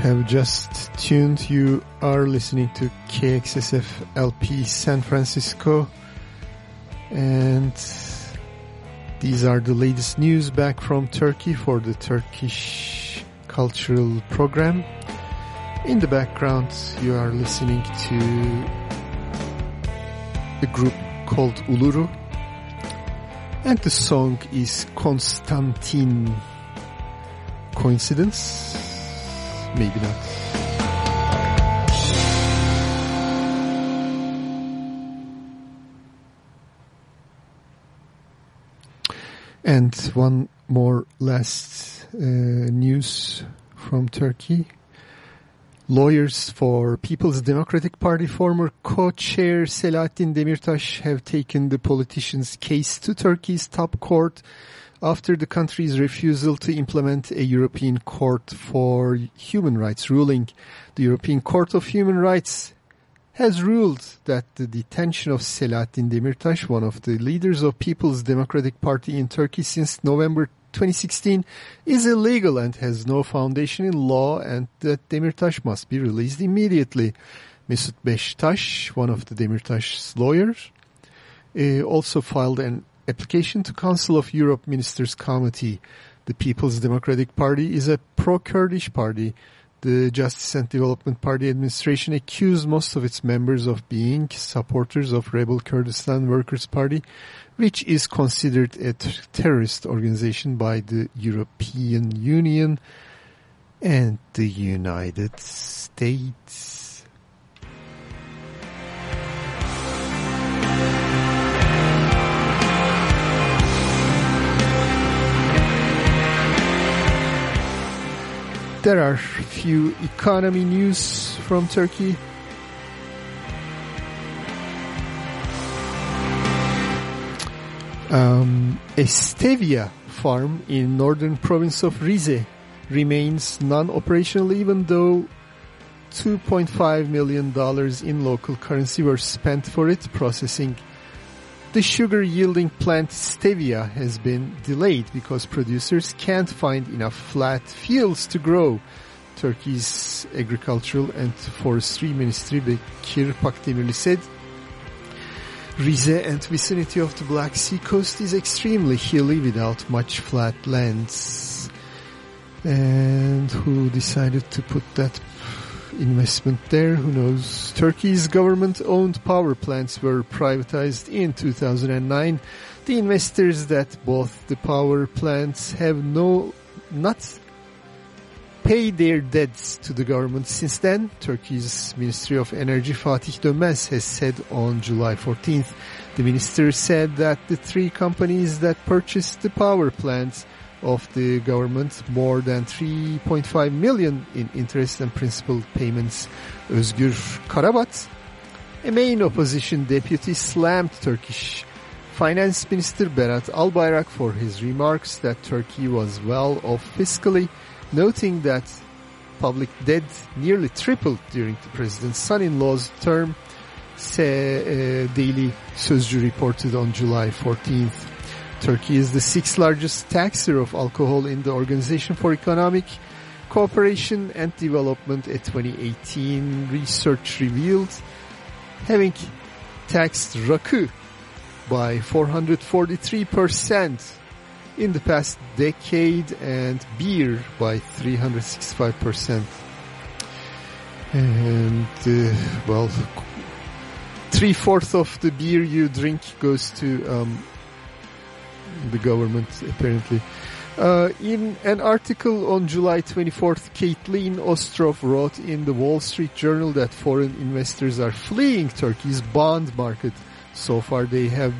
have just tuned, you are listening to KXSF LP San Francisco. And these are the latest news back from Turkey for the Turkish Cultural Program. In the background, you are listening to a group called Uluru. And the song is Konstantin coincidence? Maybe not. And one more last uh, news from Turkey. Lawyers for People's Democratic Party former co-chair Selahattin Demirtas have taken the politician's case to Turkey's top court after the country's refusal to implement a European Court for Human Rights ruling. The European Court of Human Rights has ruled that the detention of Selahattin Demirtas, one of the leaders of People's Democratic Party in Turkey since November 2016, is illegal and has no foundation in law and that Demirtas must be released immediately. Mesut Beştaş, one of the Demirtas lawyers, uh, also filed an application to Council of Europe Ministers Committee. The People's Democratic Party is a pro-Kurdish party. The Justice and Development Party administration accused most of its members of being supporters of rebel Kurdistan Workers' Party, which is considered a terrorist organization by the European Union and the United States. There are a few economy news from Turkey. Um, a stevia farm in northern province of Rize remains non-operational even though $2.5 million in local currency were spent for its processing. The sugar yielding plant stevia has been delayed because producers can't find enough flat fields to grow. Turkey's Agricultural and Forestry Ministry Bekir Pakdemirli said Rize and vicinity of the Black Sea coast is extremely hilly without much flat lands. And who decided to put that investment there? Who knows? Turkey's government-owned power plants were privatized in 2009. The investors that bought the power plants have no, not pay their debts to the government since then, Turkey's Ministry of Energy Fatih Dönmez has said on July 14th. The minister said that the three companies that purchased the power plants of the government more than 3.5 million in interest and principal payments. Özgür Karabat, a main opposition deputy, slammed Turkish Finance Minister Berat Albayrak for his remarks that Turkey was well off fiscally noting that public debt nearly tripled during the president's son-in-law's term, uh, Daily Sözcü reported on July 14th. Turkey is the sixth largest taxer of alcohol in the Organization for Economic Cooperation and Development, a 2018 research revealed, having taxed rakı by 443 percent in the past decade and beer by 365%. And, uh, well, three-fourths of the beer you drink goes to um, the government, apparently. Uh, in an article on July 24th, Caitlin Ostroff wrote in the Wall Street Journal that foreign investors are fleeing Turkey's bond market. So far they have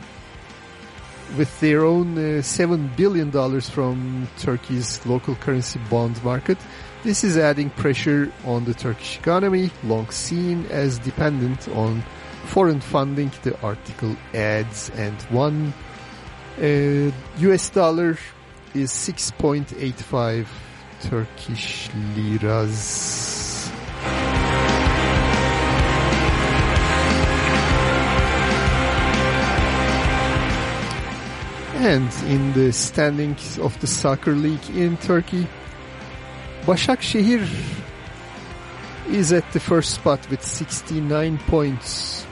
with their own uh, $7 billion from Turkey's local currency bond market. This is adding pressure on the Turkish economy, long seen as dependent on foreign funding, the article adds, and one uh, US dollar is 6.85 Turkish liras. And in the standings of the soccer league in Turkey, Başakşehir is at the first spot with 69 points.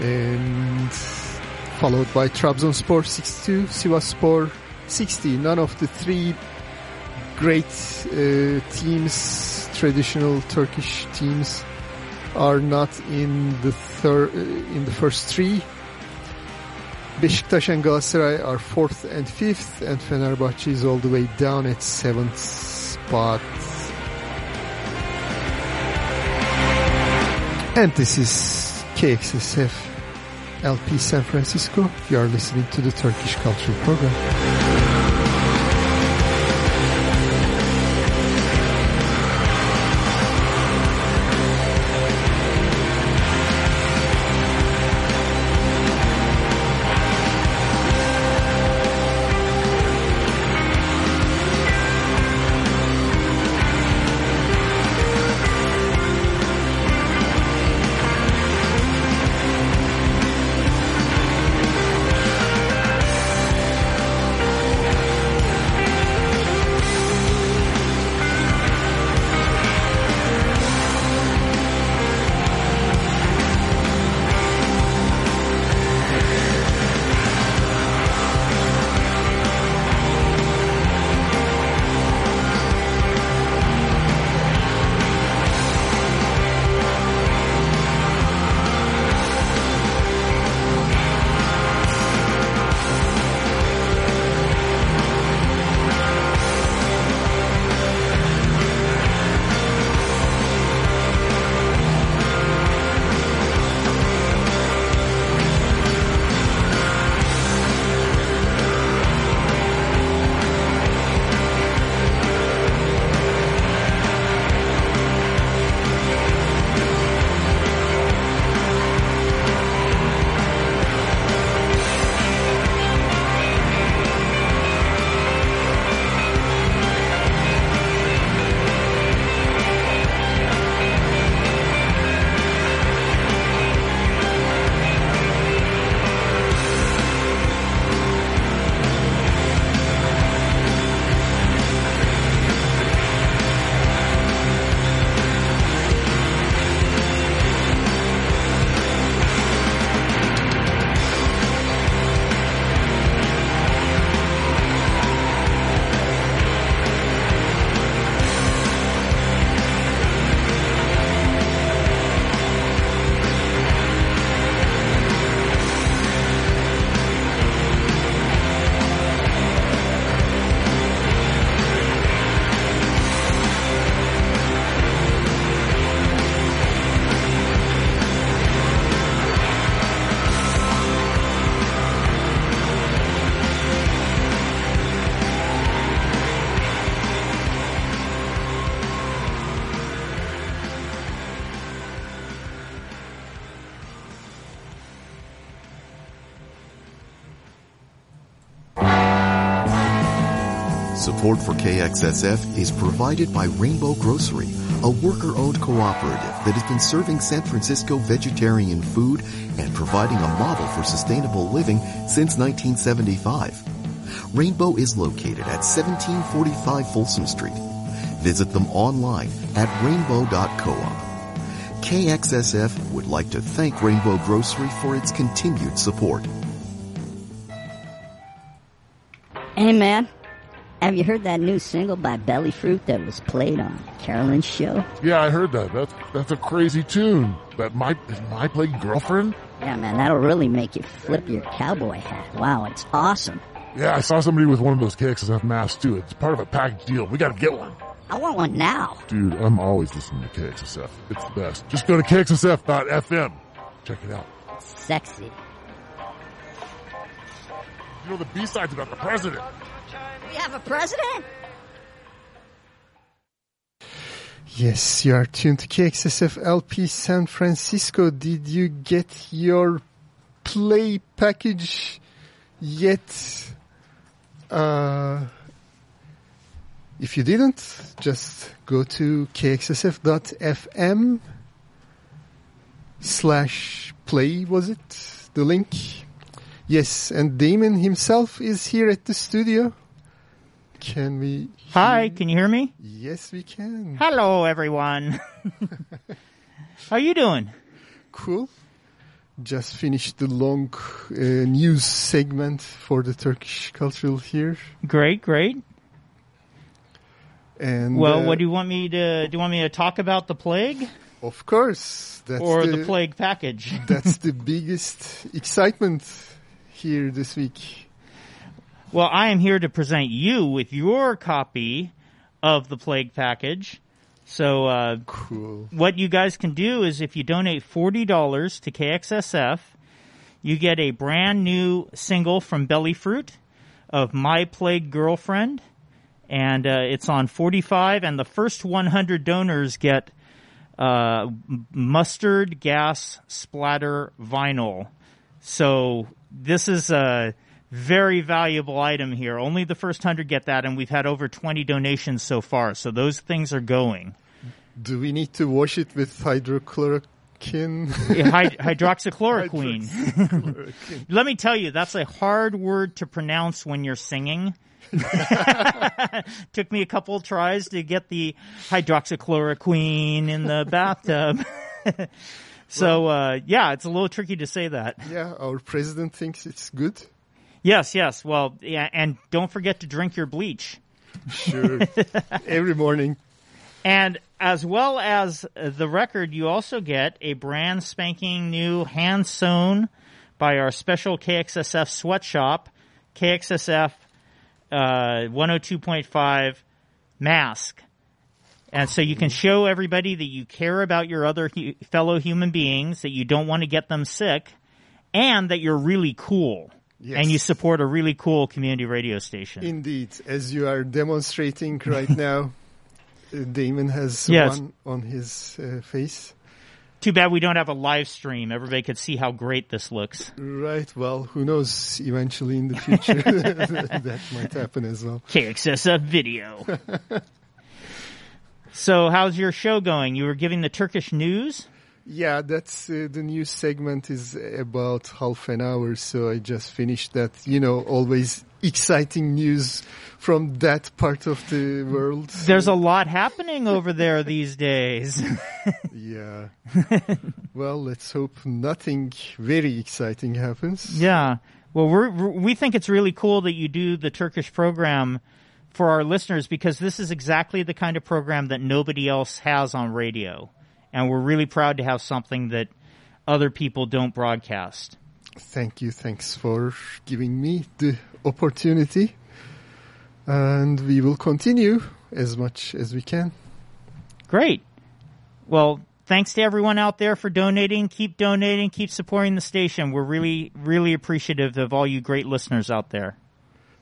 And followed by Trabzonspor 62, Sivasspor 60. None of the three great uh, teams, traditional Turkish teams, are not in the third, uh, in the first three. Beşiktaş and Galatasaray are fourth and fifth, and Fenerbahçe is all the way down at seventh spot. And this is KXSF LP San Francisco. You are listening to the Turkish Cultural Program. Support for KXSF is provided by Rainbow Grocery, a worker-owned cooperative that has been serving San Francisco vegetarian food and providing a model for sustainable living since 1975. Rainbow is located at 1745 Folsom Street. Visit them online at rainbow.coop. KXSF would like to thank Rainbow Grocery for its continued support. Man, have you heard that new single by Belly Fruit that was played on Carolyn's show? Yeah, I heard that. That's that's a crazy tune. That my my play girlfriend. Yeah man, that'll really make you flip your cowboy hat. Wow, it's awesome. Yeah, I saw somebody with one of those KXSF masks too. It's part of a package deal. We got to get one. I want one now. Dude, I'm always listening to KXSF. It's the best. Just go to KXSF.FM. Check it out. Sexy. You know the B-side's about the president. We have a president? Yes, you are tuned to KXSF LP San Francisco. Did you get your play package yet? Uh, if you didn't, just go to kxsf.fm slash play, was it? The link? Yes, and Damon himself is here at the studio. Can we? Hi, can you hear me? Yes, we can. Hello, everyone. [LAUGHS] How are you doing? Cool. Just finished the long uh, news segment for the Turkish cultural here. Great, great. And well, uh, what do you want me to? Do you want me to talk about the plague Of course, that's or the, plague package? [LAUGHS] that's the biggest excitement here this week. Well, I am here to present you with your copy of the plague package. So, uh, cool. what you guys can do is if you donate $40 to KXSF, you get a brand new single from Belly Fruit of My Plague Girlfriend. And uh, it's on 45, and the first 100 donors get uh, mustard gas splatter vinyl. So this is a very valuable item here. Only the first 100 get that, and we've had over 20 donations so far. So those things are going. Do we need to wash it with hydrochloroquine? Yeah, hy- hydroxychloroquine. Hydroxychloroquine. Let me tell you, that's a hard word to pronounce when you're singing. [LAUGHS] Took me a couple of tries to get the hydroxychloroquine in the bathtub. [LAUGHS] so, uh, yeah, it's a little tricky to say that. yeah, our president thinks it's good. Yes, yes. Well, yeah, and don't forget to drink your bleach. Sure. [LAUGHS] Every morning. And as well as the record, you also get a brand spanking new hand sewn by our special KXSF sweatshop, KXSF uh, 102.5 mask. And so you can show everybody that you care about your other hu- fellow human beings, that you don't want to get them sick, and that you're really cool. Yes. And you support a really cool community radio station. Indeed, as you are demonstrating right [LAUGHS] now, uh, Damon has Yes. one on his uh, face. Too bad we don't have a live stream. Everybody could see how great this looks. Right, well, who knows, eventually in the future [LAUGHS] [LAUGHS] that might happen as well. KXSF video. so, how's your show going? You were giving the Turkish news? Yeah, that's uh, the news segment is about half an hour, so I just finished that. You know, always exciting news from that part of the world. There's a lot happening over there [LAUGHS] these days. yeah. well, let's hope nothing very exciting happens. yeah. Well, we're, we think it's really cool that you do the Turkish program for our listeners because this is exactly the kind of program that nobody else has on radio. And we're really proud to have something that other people don't broadcast. Thank you. Thanks for giving me the opportunity. And we will continue as much as we can. Great. Well, thanks to everyone out there for donating. Keep donating. Keep supporting the station. We're really, really appreciative of all you great listeners out there.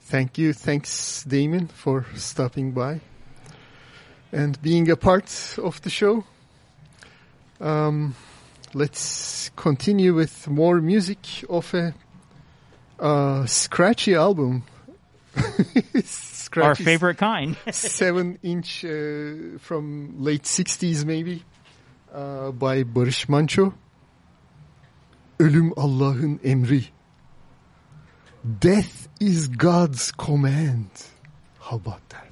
Thank you. Thanks, Damon, for stopping by and being a part of the show. Um, let's continue with more music of a uh, scratchy album [LAUGHS] Scratchy Our favorite kind. [LAUGHS] seven inch uh, from late 60s maybe uh, by Barış Manço. Ölüm Allah'ın emri. Death is God's command. How about that?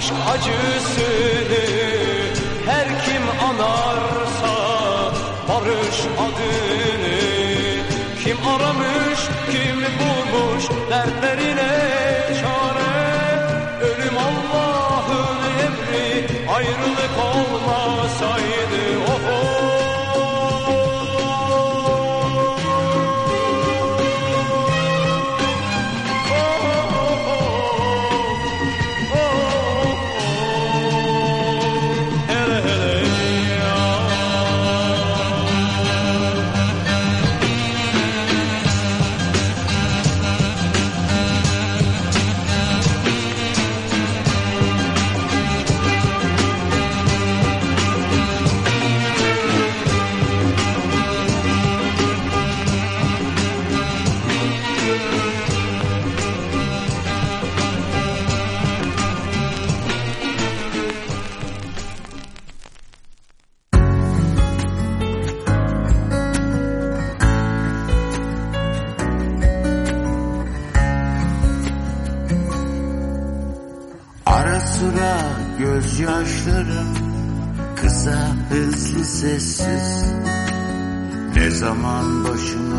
aşk acısını Her kim anarsa barış adını Kim aramış kim bulmuş dertlerine çare. Ölüm Allah'ın emri ayrılık olmasaydı koşarım Kısa hızlı sessiz. Ne zaman başım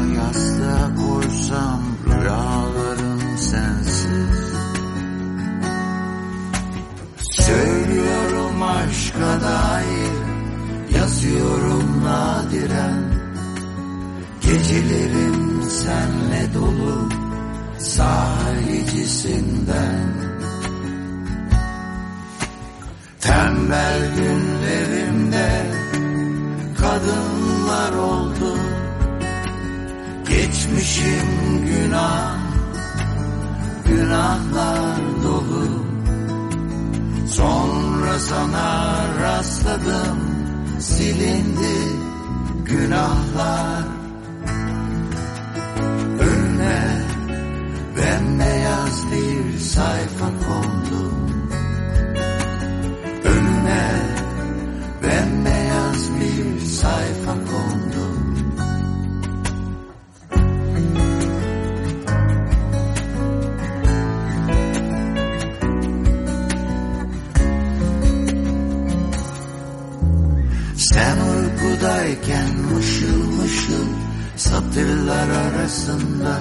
yoldayken mışıl mışıl satırlar arasında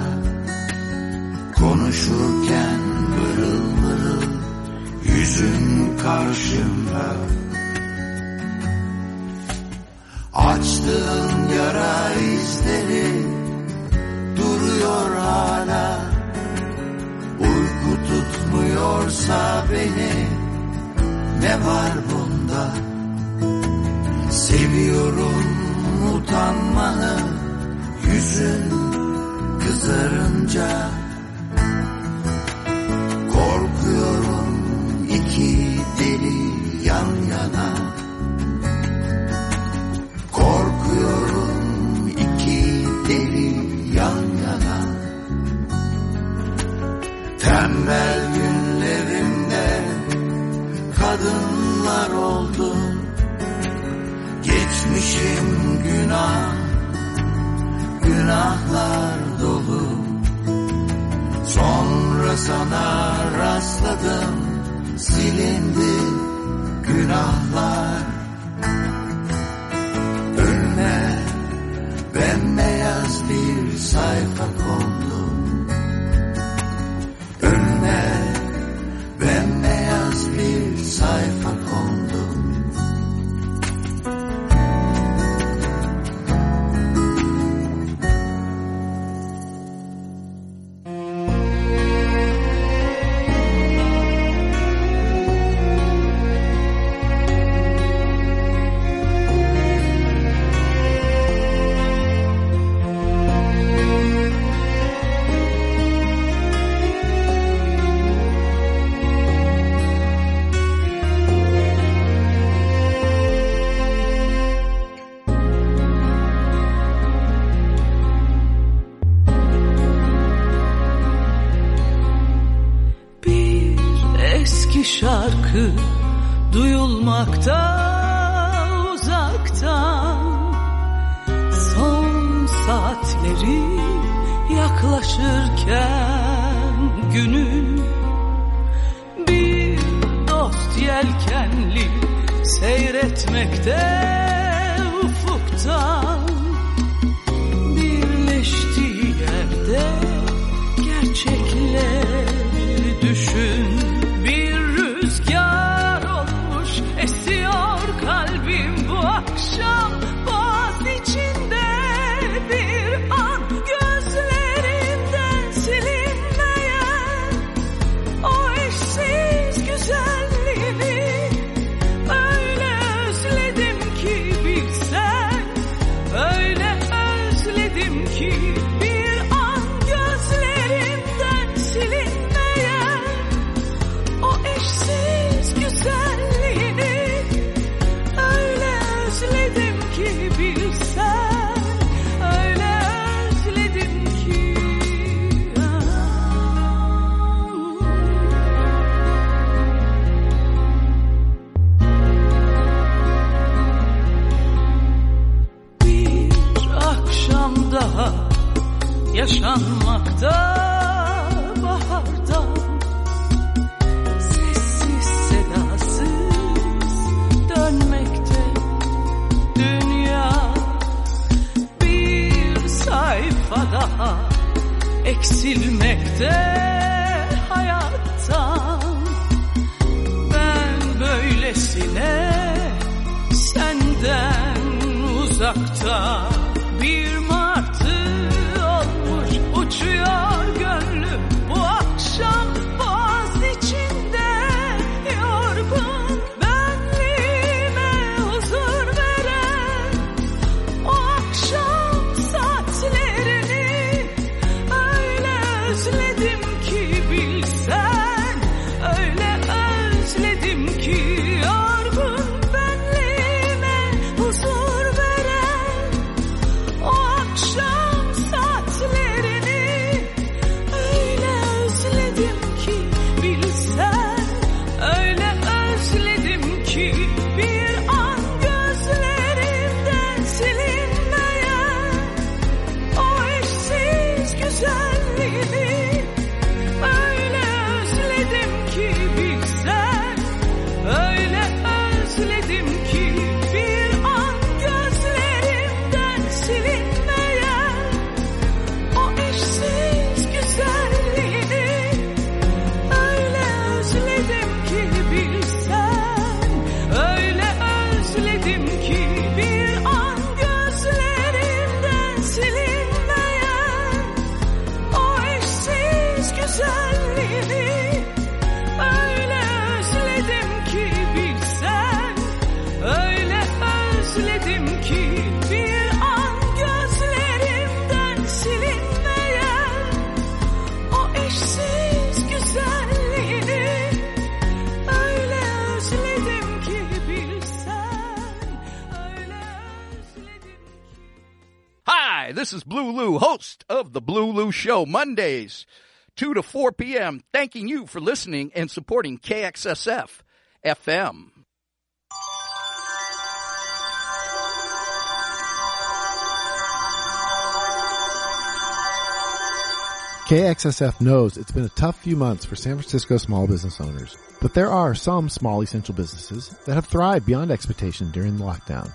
Konuşurken mırıl mırıl yüzün karşımda Açtığın yara izleri duruyor hala Uyku tutmuyorsa beni ne var bunda? Seviyorum utanmanı Yüzün kızarınca. Korkuyorum iki günah Günahlar dolu. Sonra sana rastladım Silindi günahlar. silmekte hayattan. Ben böylesine senden uzakta bir this is Blue Lou, host of The Blue Lou Show, Mondays, 2 to 4 p.m. Thanking you for listening and supporting KXSF FM. KXSF knows it's been a tough few months for San Francisco small business owners, but there are some small essential businesses that have thrived beyond expectation during the lockdown.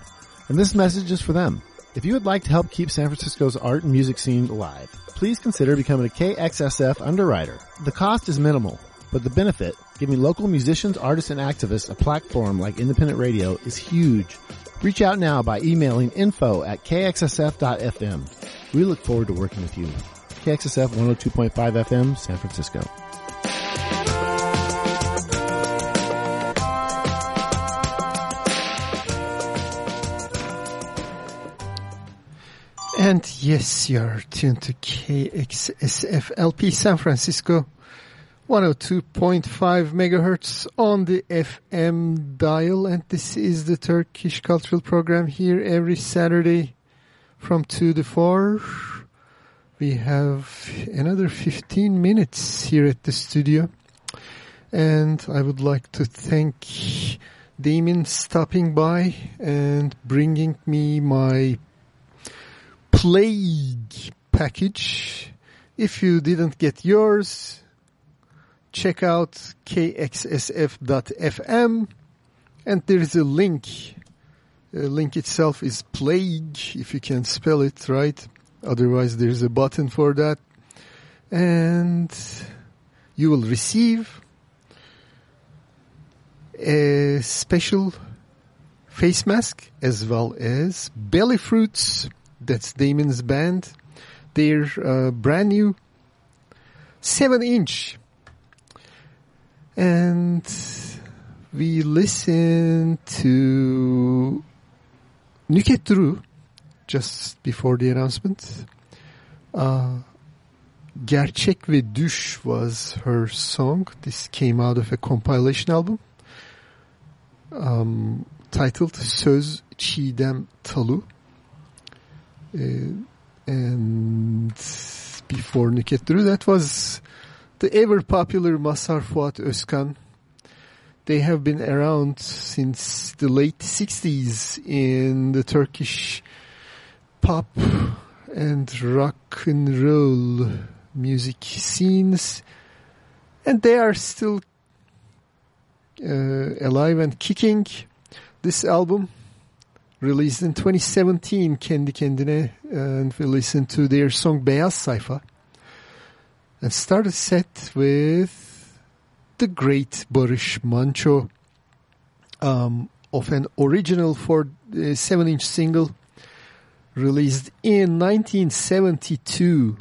And this message is for them. If you would like to help keep San Francisco's art and music scene alive, please consider becoming a KXSF underwriter. The cost is minimal, but the benefit, giving local musicians, artists, and activists a platform like independent radio is huge. Reach out now by emailing info at kxsf.fm. We look forward to working with you. KXSF 102.5 FM, San Francisco. And yes, you're tuned to KXSFLP San Francisco, 102.5 megahertz on the FM dial. And this is the Turkish Cultural Program here every Saturday from 2 to 4. We have another 15 minutes here at the studio. And I would like to thank Damien stopping by and bringing me my plague package. If you didn't get yours, check out kxsf.fm and there is a link. The link itself is plague, if you can spell it right. Otherwise, there's a button for that. And you will receive a special face mask as well as belly fruits that's Damon's band. Their uh, brand new 7 inch. And we listen to Nükhet Duru just before the announcement. Uh, Gerçek ve Düş was her song. This came out of a compilation album um, titled Söz Çiğdem Talu. Uh, and before Duru, that was the ever popular Mazhar Fuat Özkan. They have been around since the late 60s in the Turkish pop and rock and roll music scenes. And they are still uh, alive and kicking. This album released in 2017 kendi kendine and we listened to their song Beyaz Sayfa and started set with the great Barış Manço um, of an original for the 7 inch single released in 1972.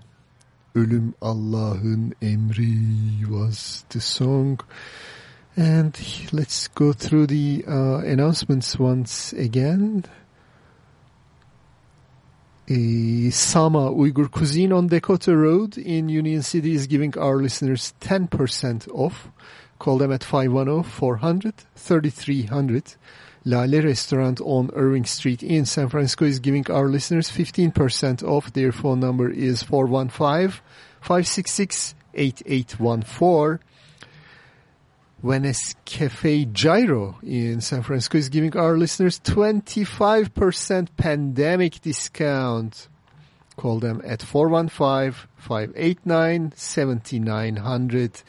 Ölüm Allah'ın emri was the song. And let's go through the uh, announcements once again. A Sama Uyghur Cuisine on Dakota Road in Union City is giving our listeners 10% off. Call them at 510-400-3300. Lale Restaurant on Irving Street in San Francisco is giving our listeners 15% off. Their phone number is 415-566-8814. Venice Cafe Gyro in San Francisco is giving our listeners 25% pandemic discount. Call them at 415-589-7900.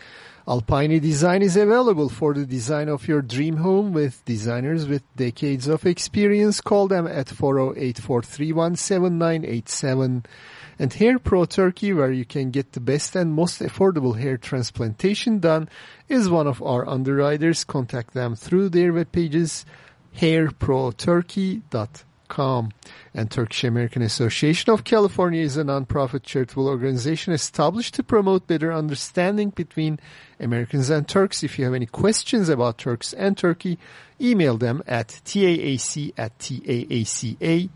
Alpine Design is available for the design of your dream home with designers with decades of experience. Call them at 408-431-7987. And Hair Pro Turkey, where you can get the best and most affordable hair transplantation done, is one of our underwriters. Contact them through their web pages, hairproturkey.com. And Turkish American Association of California is a nonprofit charitable organization established to promote better understanding between Americans and Turks. If you have any questions about Turks and Turkey, email them at taac at taaca.org.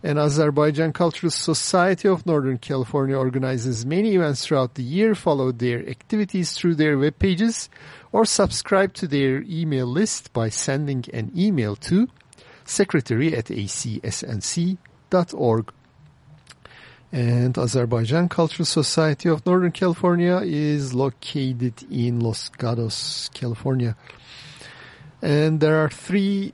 And Azerbaijan Cultural Society of Northern California organizes many events throughout the year. Follow their activities through their web pages or subscribe to their email list by sending an email to secretary at acsnc.org. And Azerbaijan Cultural Society of Northern California is located in Los Gatos, California. And there are three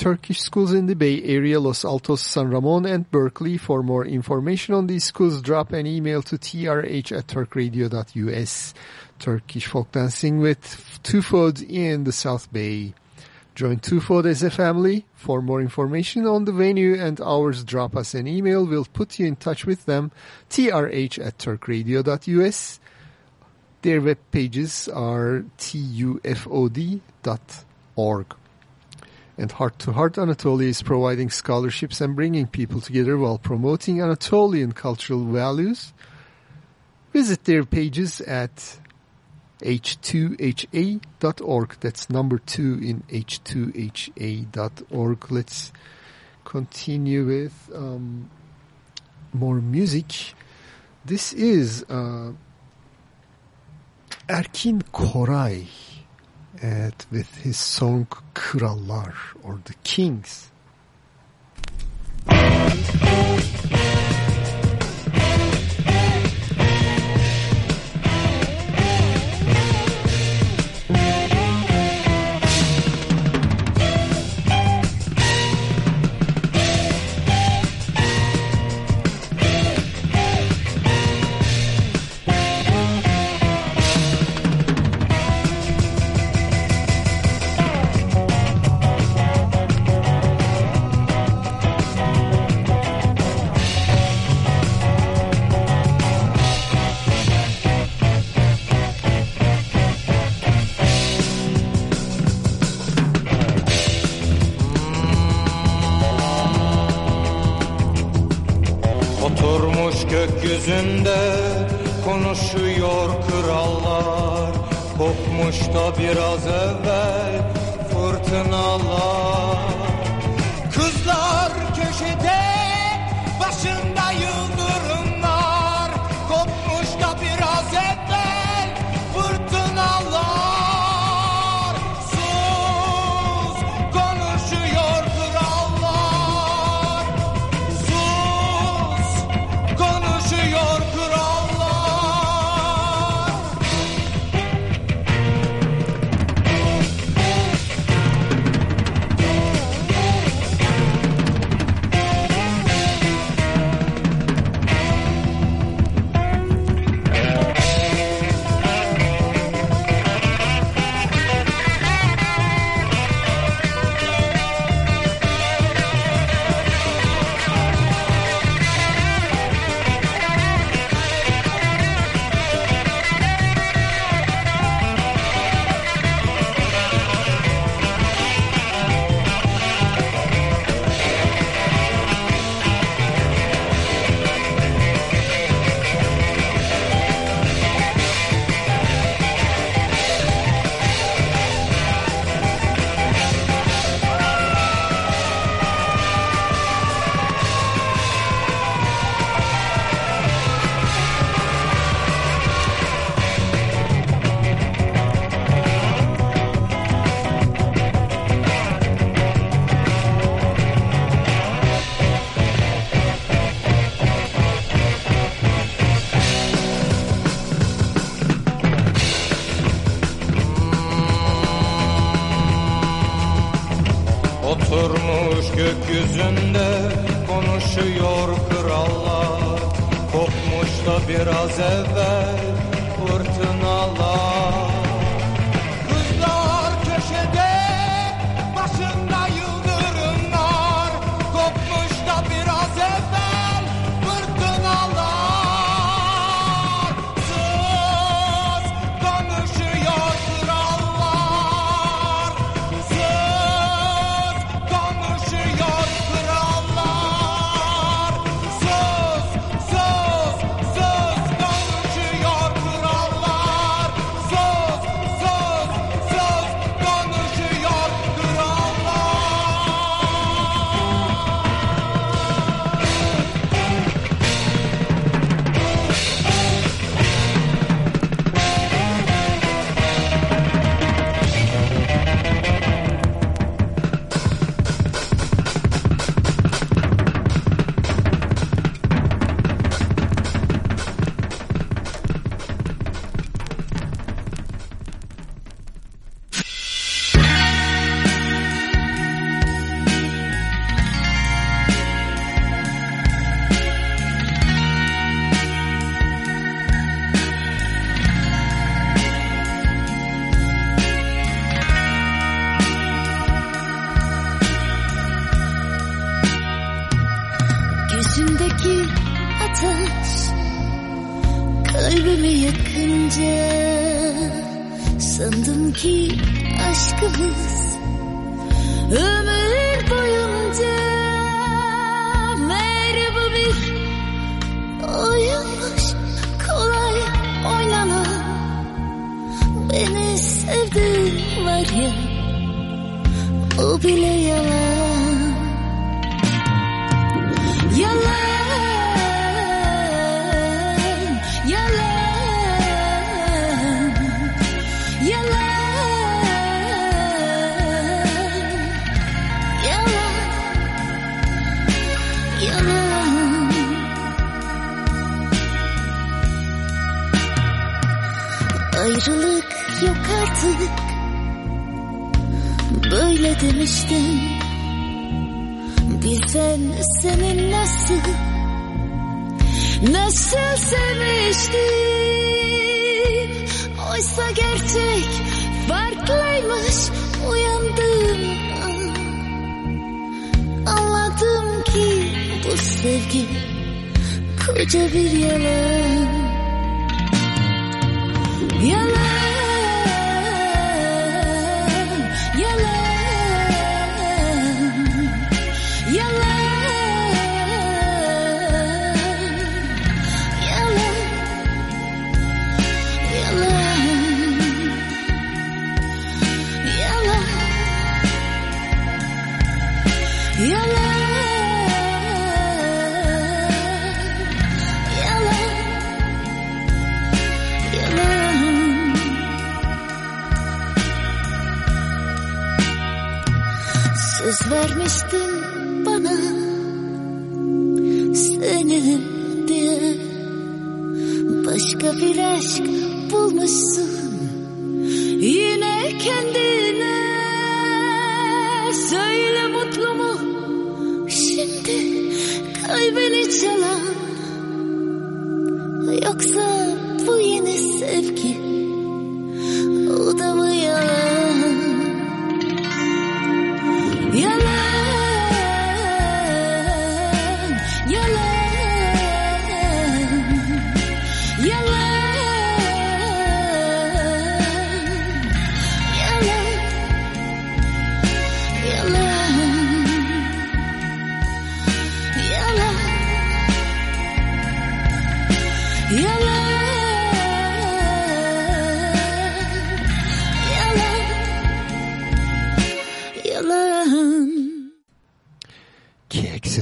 Turkish schools in the Bay Area, Los Altos, San Ramon, and Berkeley. For more information on these schools, drop an email to trh at turkradio.us. Turkish folk dancing with Tufod in the South Bay. Join Tufod as a family. For more information on the venue and hours, drop us an email. We'll put you in touch with them. trh at turkradio.us. Their web pages are tufod.org. And Heart to Heart Anatolia is providing scholarships and bringing people together while promoting Anatolian cultural values. Visit their pages at h2ha.org. That's number two in h2ha.org. Let's continue with um, more music. This is uh, Erkin Koray at, with his song Krallar or the Kings.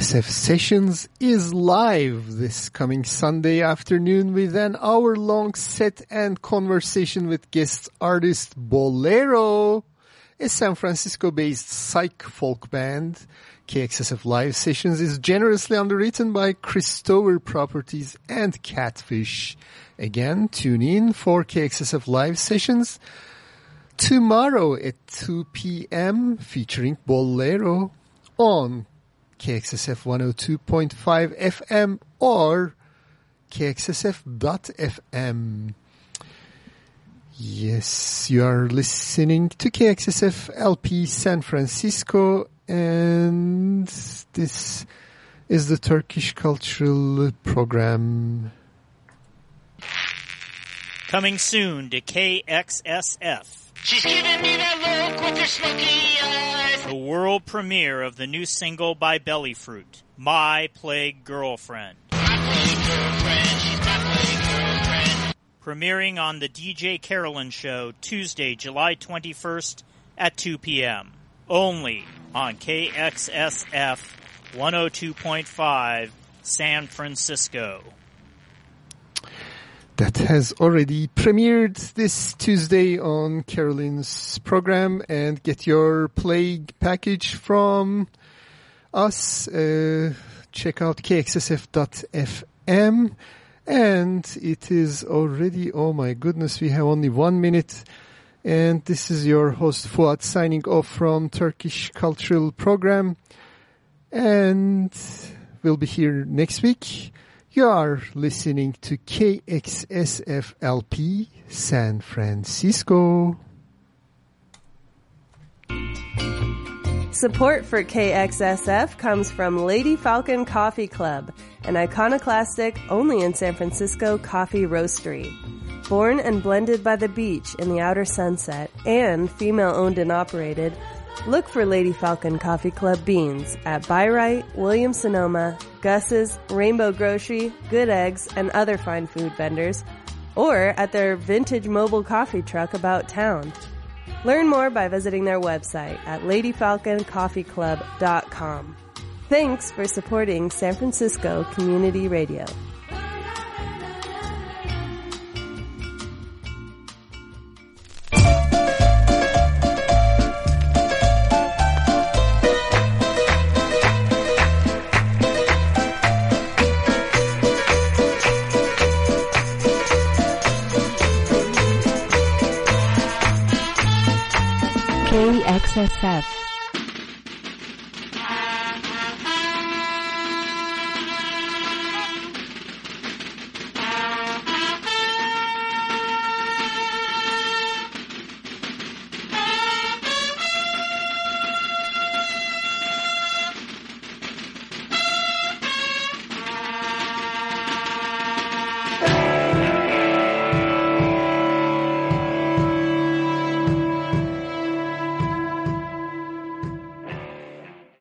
SF Sessions is live this coming Sunday afternoon with an hour-long set and conversation with guest artist Bolero, a San Francisco-based psych folk band. KXSF Live Sessions is generously underwritten by Christover Properties and Catfish. Again, tune in for KXSF Live Sessions tomorrow at 2 p.m. featuring Bolero on KXSF 102.5 FM or KXSF.FM. Yes, you are listening to KXSF LP San Francisco and this is the Turkish Cultural Program. Coming soon to KXSF. She's giving me that look with her smoky eyes. The world premiere of the new single by Belly Fruit, My Plague Girlfriend. Premiering on the DJ Carolyn Show Tuesday, July 21st at 2 p.m. Only on KXSF 102.5 San Francisco. That has already premiered this Tuesday on Carolyn's program and get your plague package from us. Uh, check out kxsf.fm and it is already, oh my goodness, we have only one minute and this is your host Fuat signing off from Turkish Cultural Program and we'll be here next week. You are listening to KXSFLP San Francisco. Support for KXSF comes from Lady Falcon Coffee Club, an iconoclastic, only in San Francisco coffee roastery. Born and blended by the beach in the outer sunset and female owned and operated, look for Lady Falcon Coffee Club beans at Bi-Rite, Williams Sonoma, Gus's, Rainbow Grocery, Good Eggs, and other fine food vendors, or at their vintage mobile coffee truck about town. Learn more by visiting their website at ladyfalconcoffeeclub.com. Thanks for supporting San Francisco Community Radio. KXSF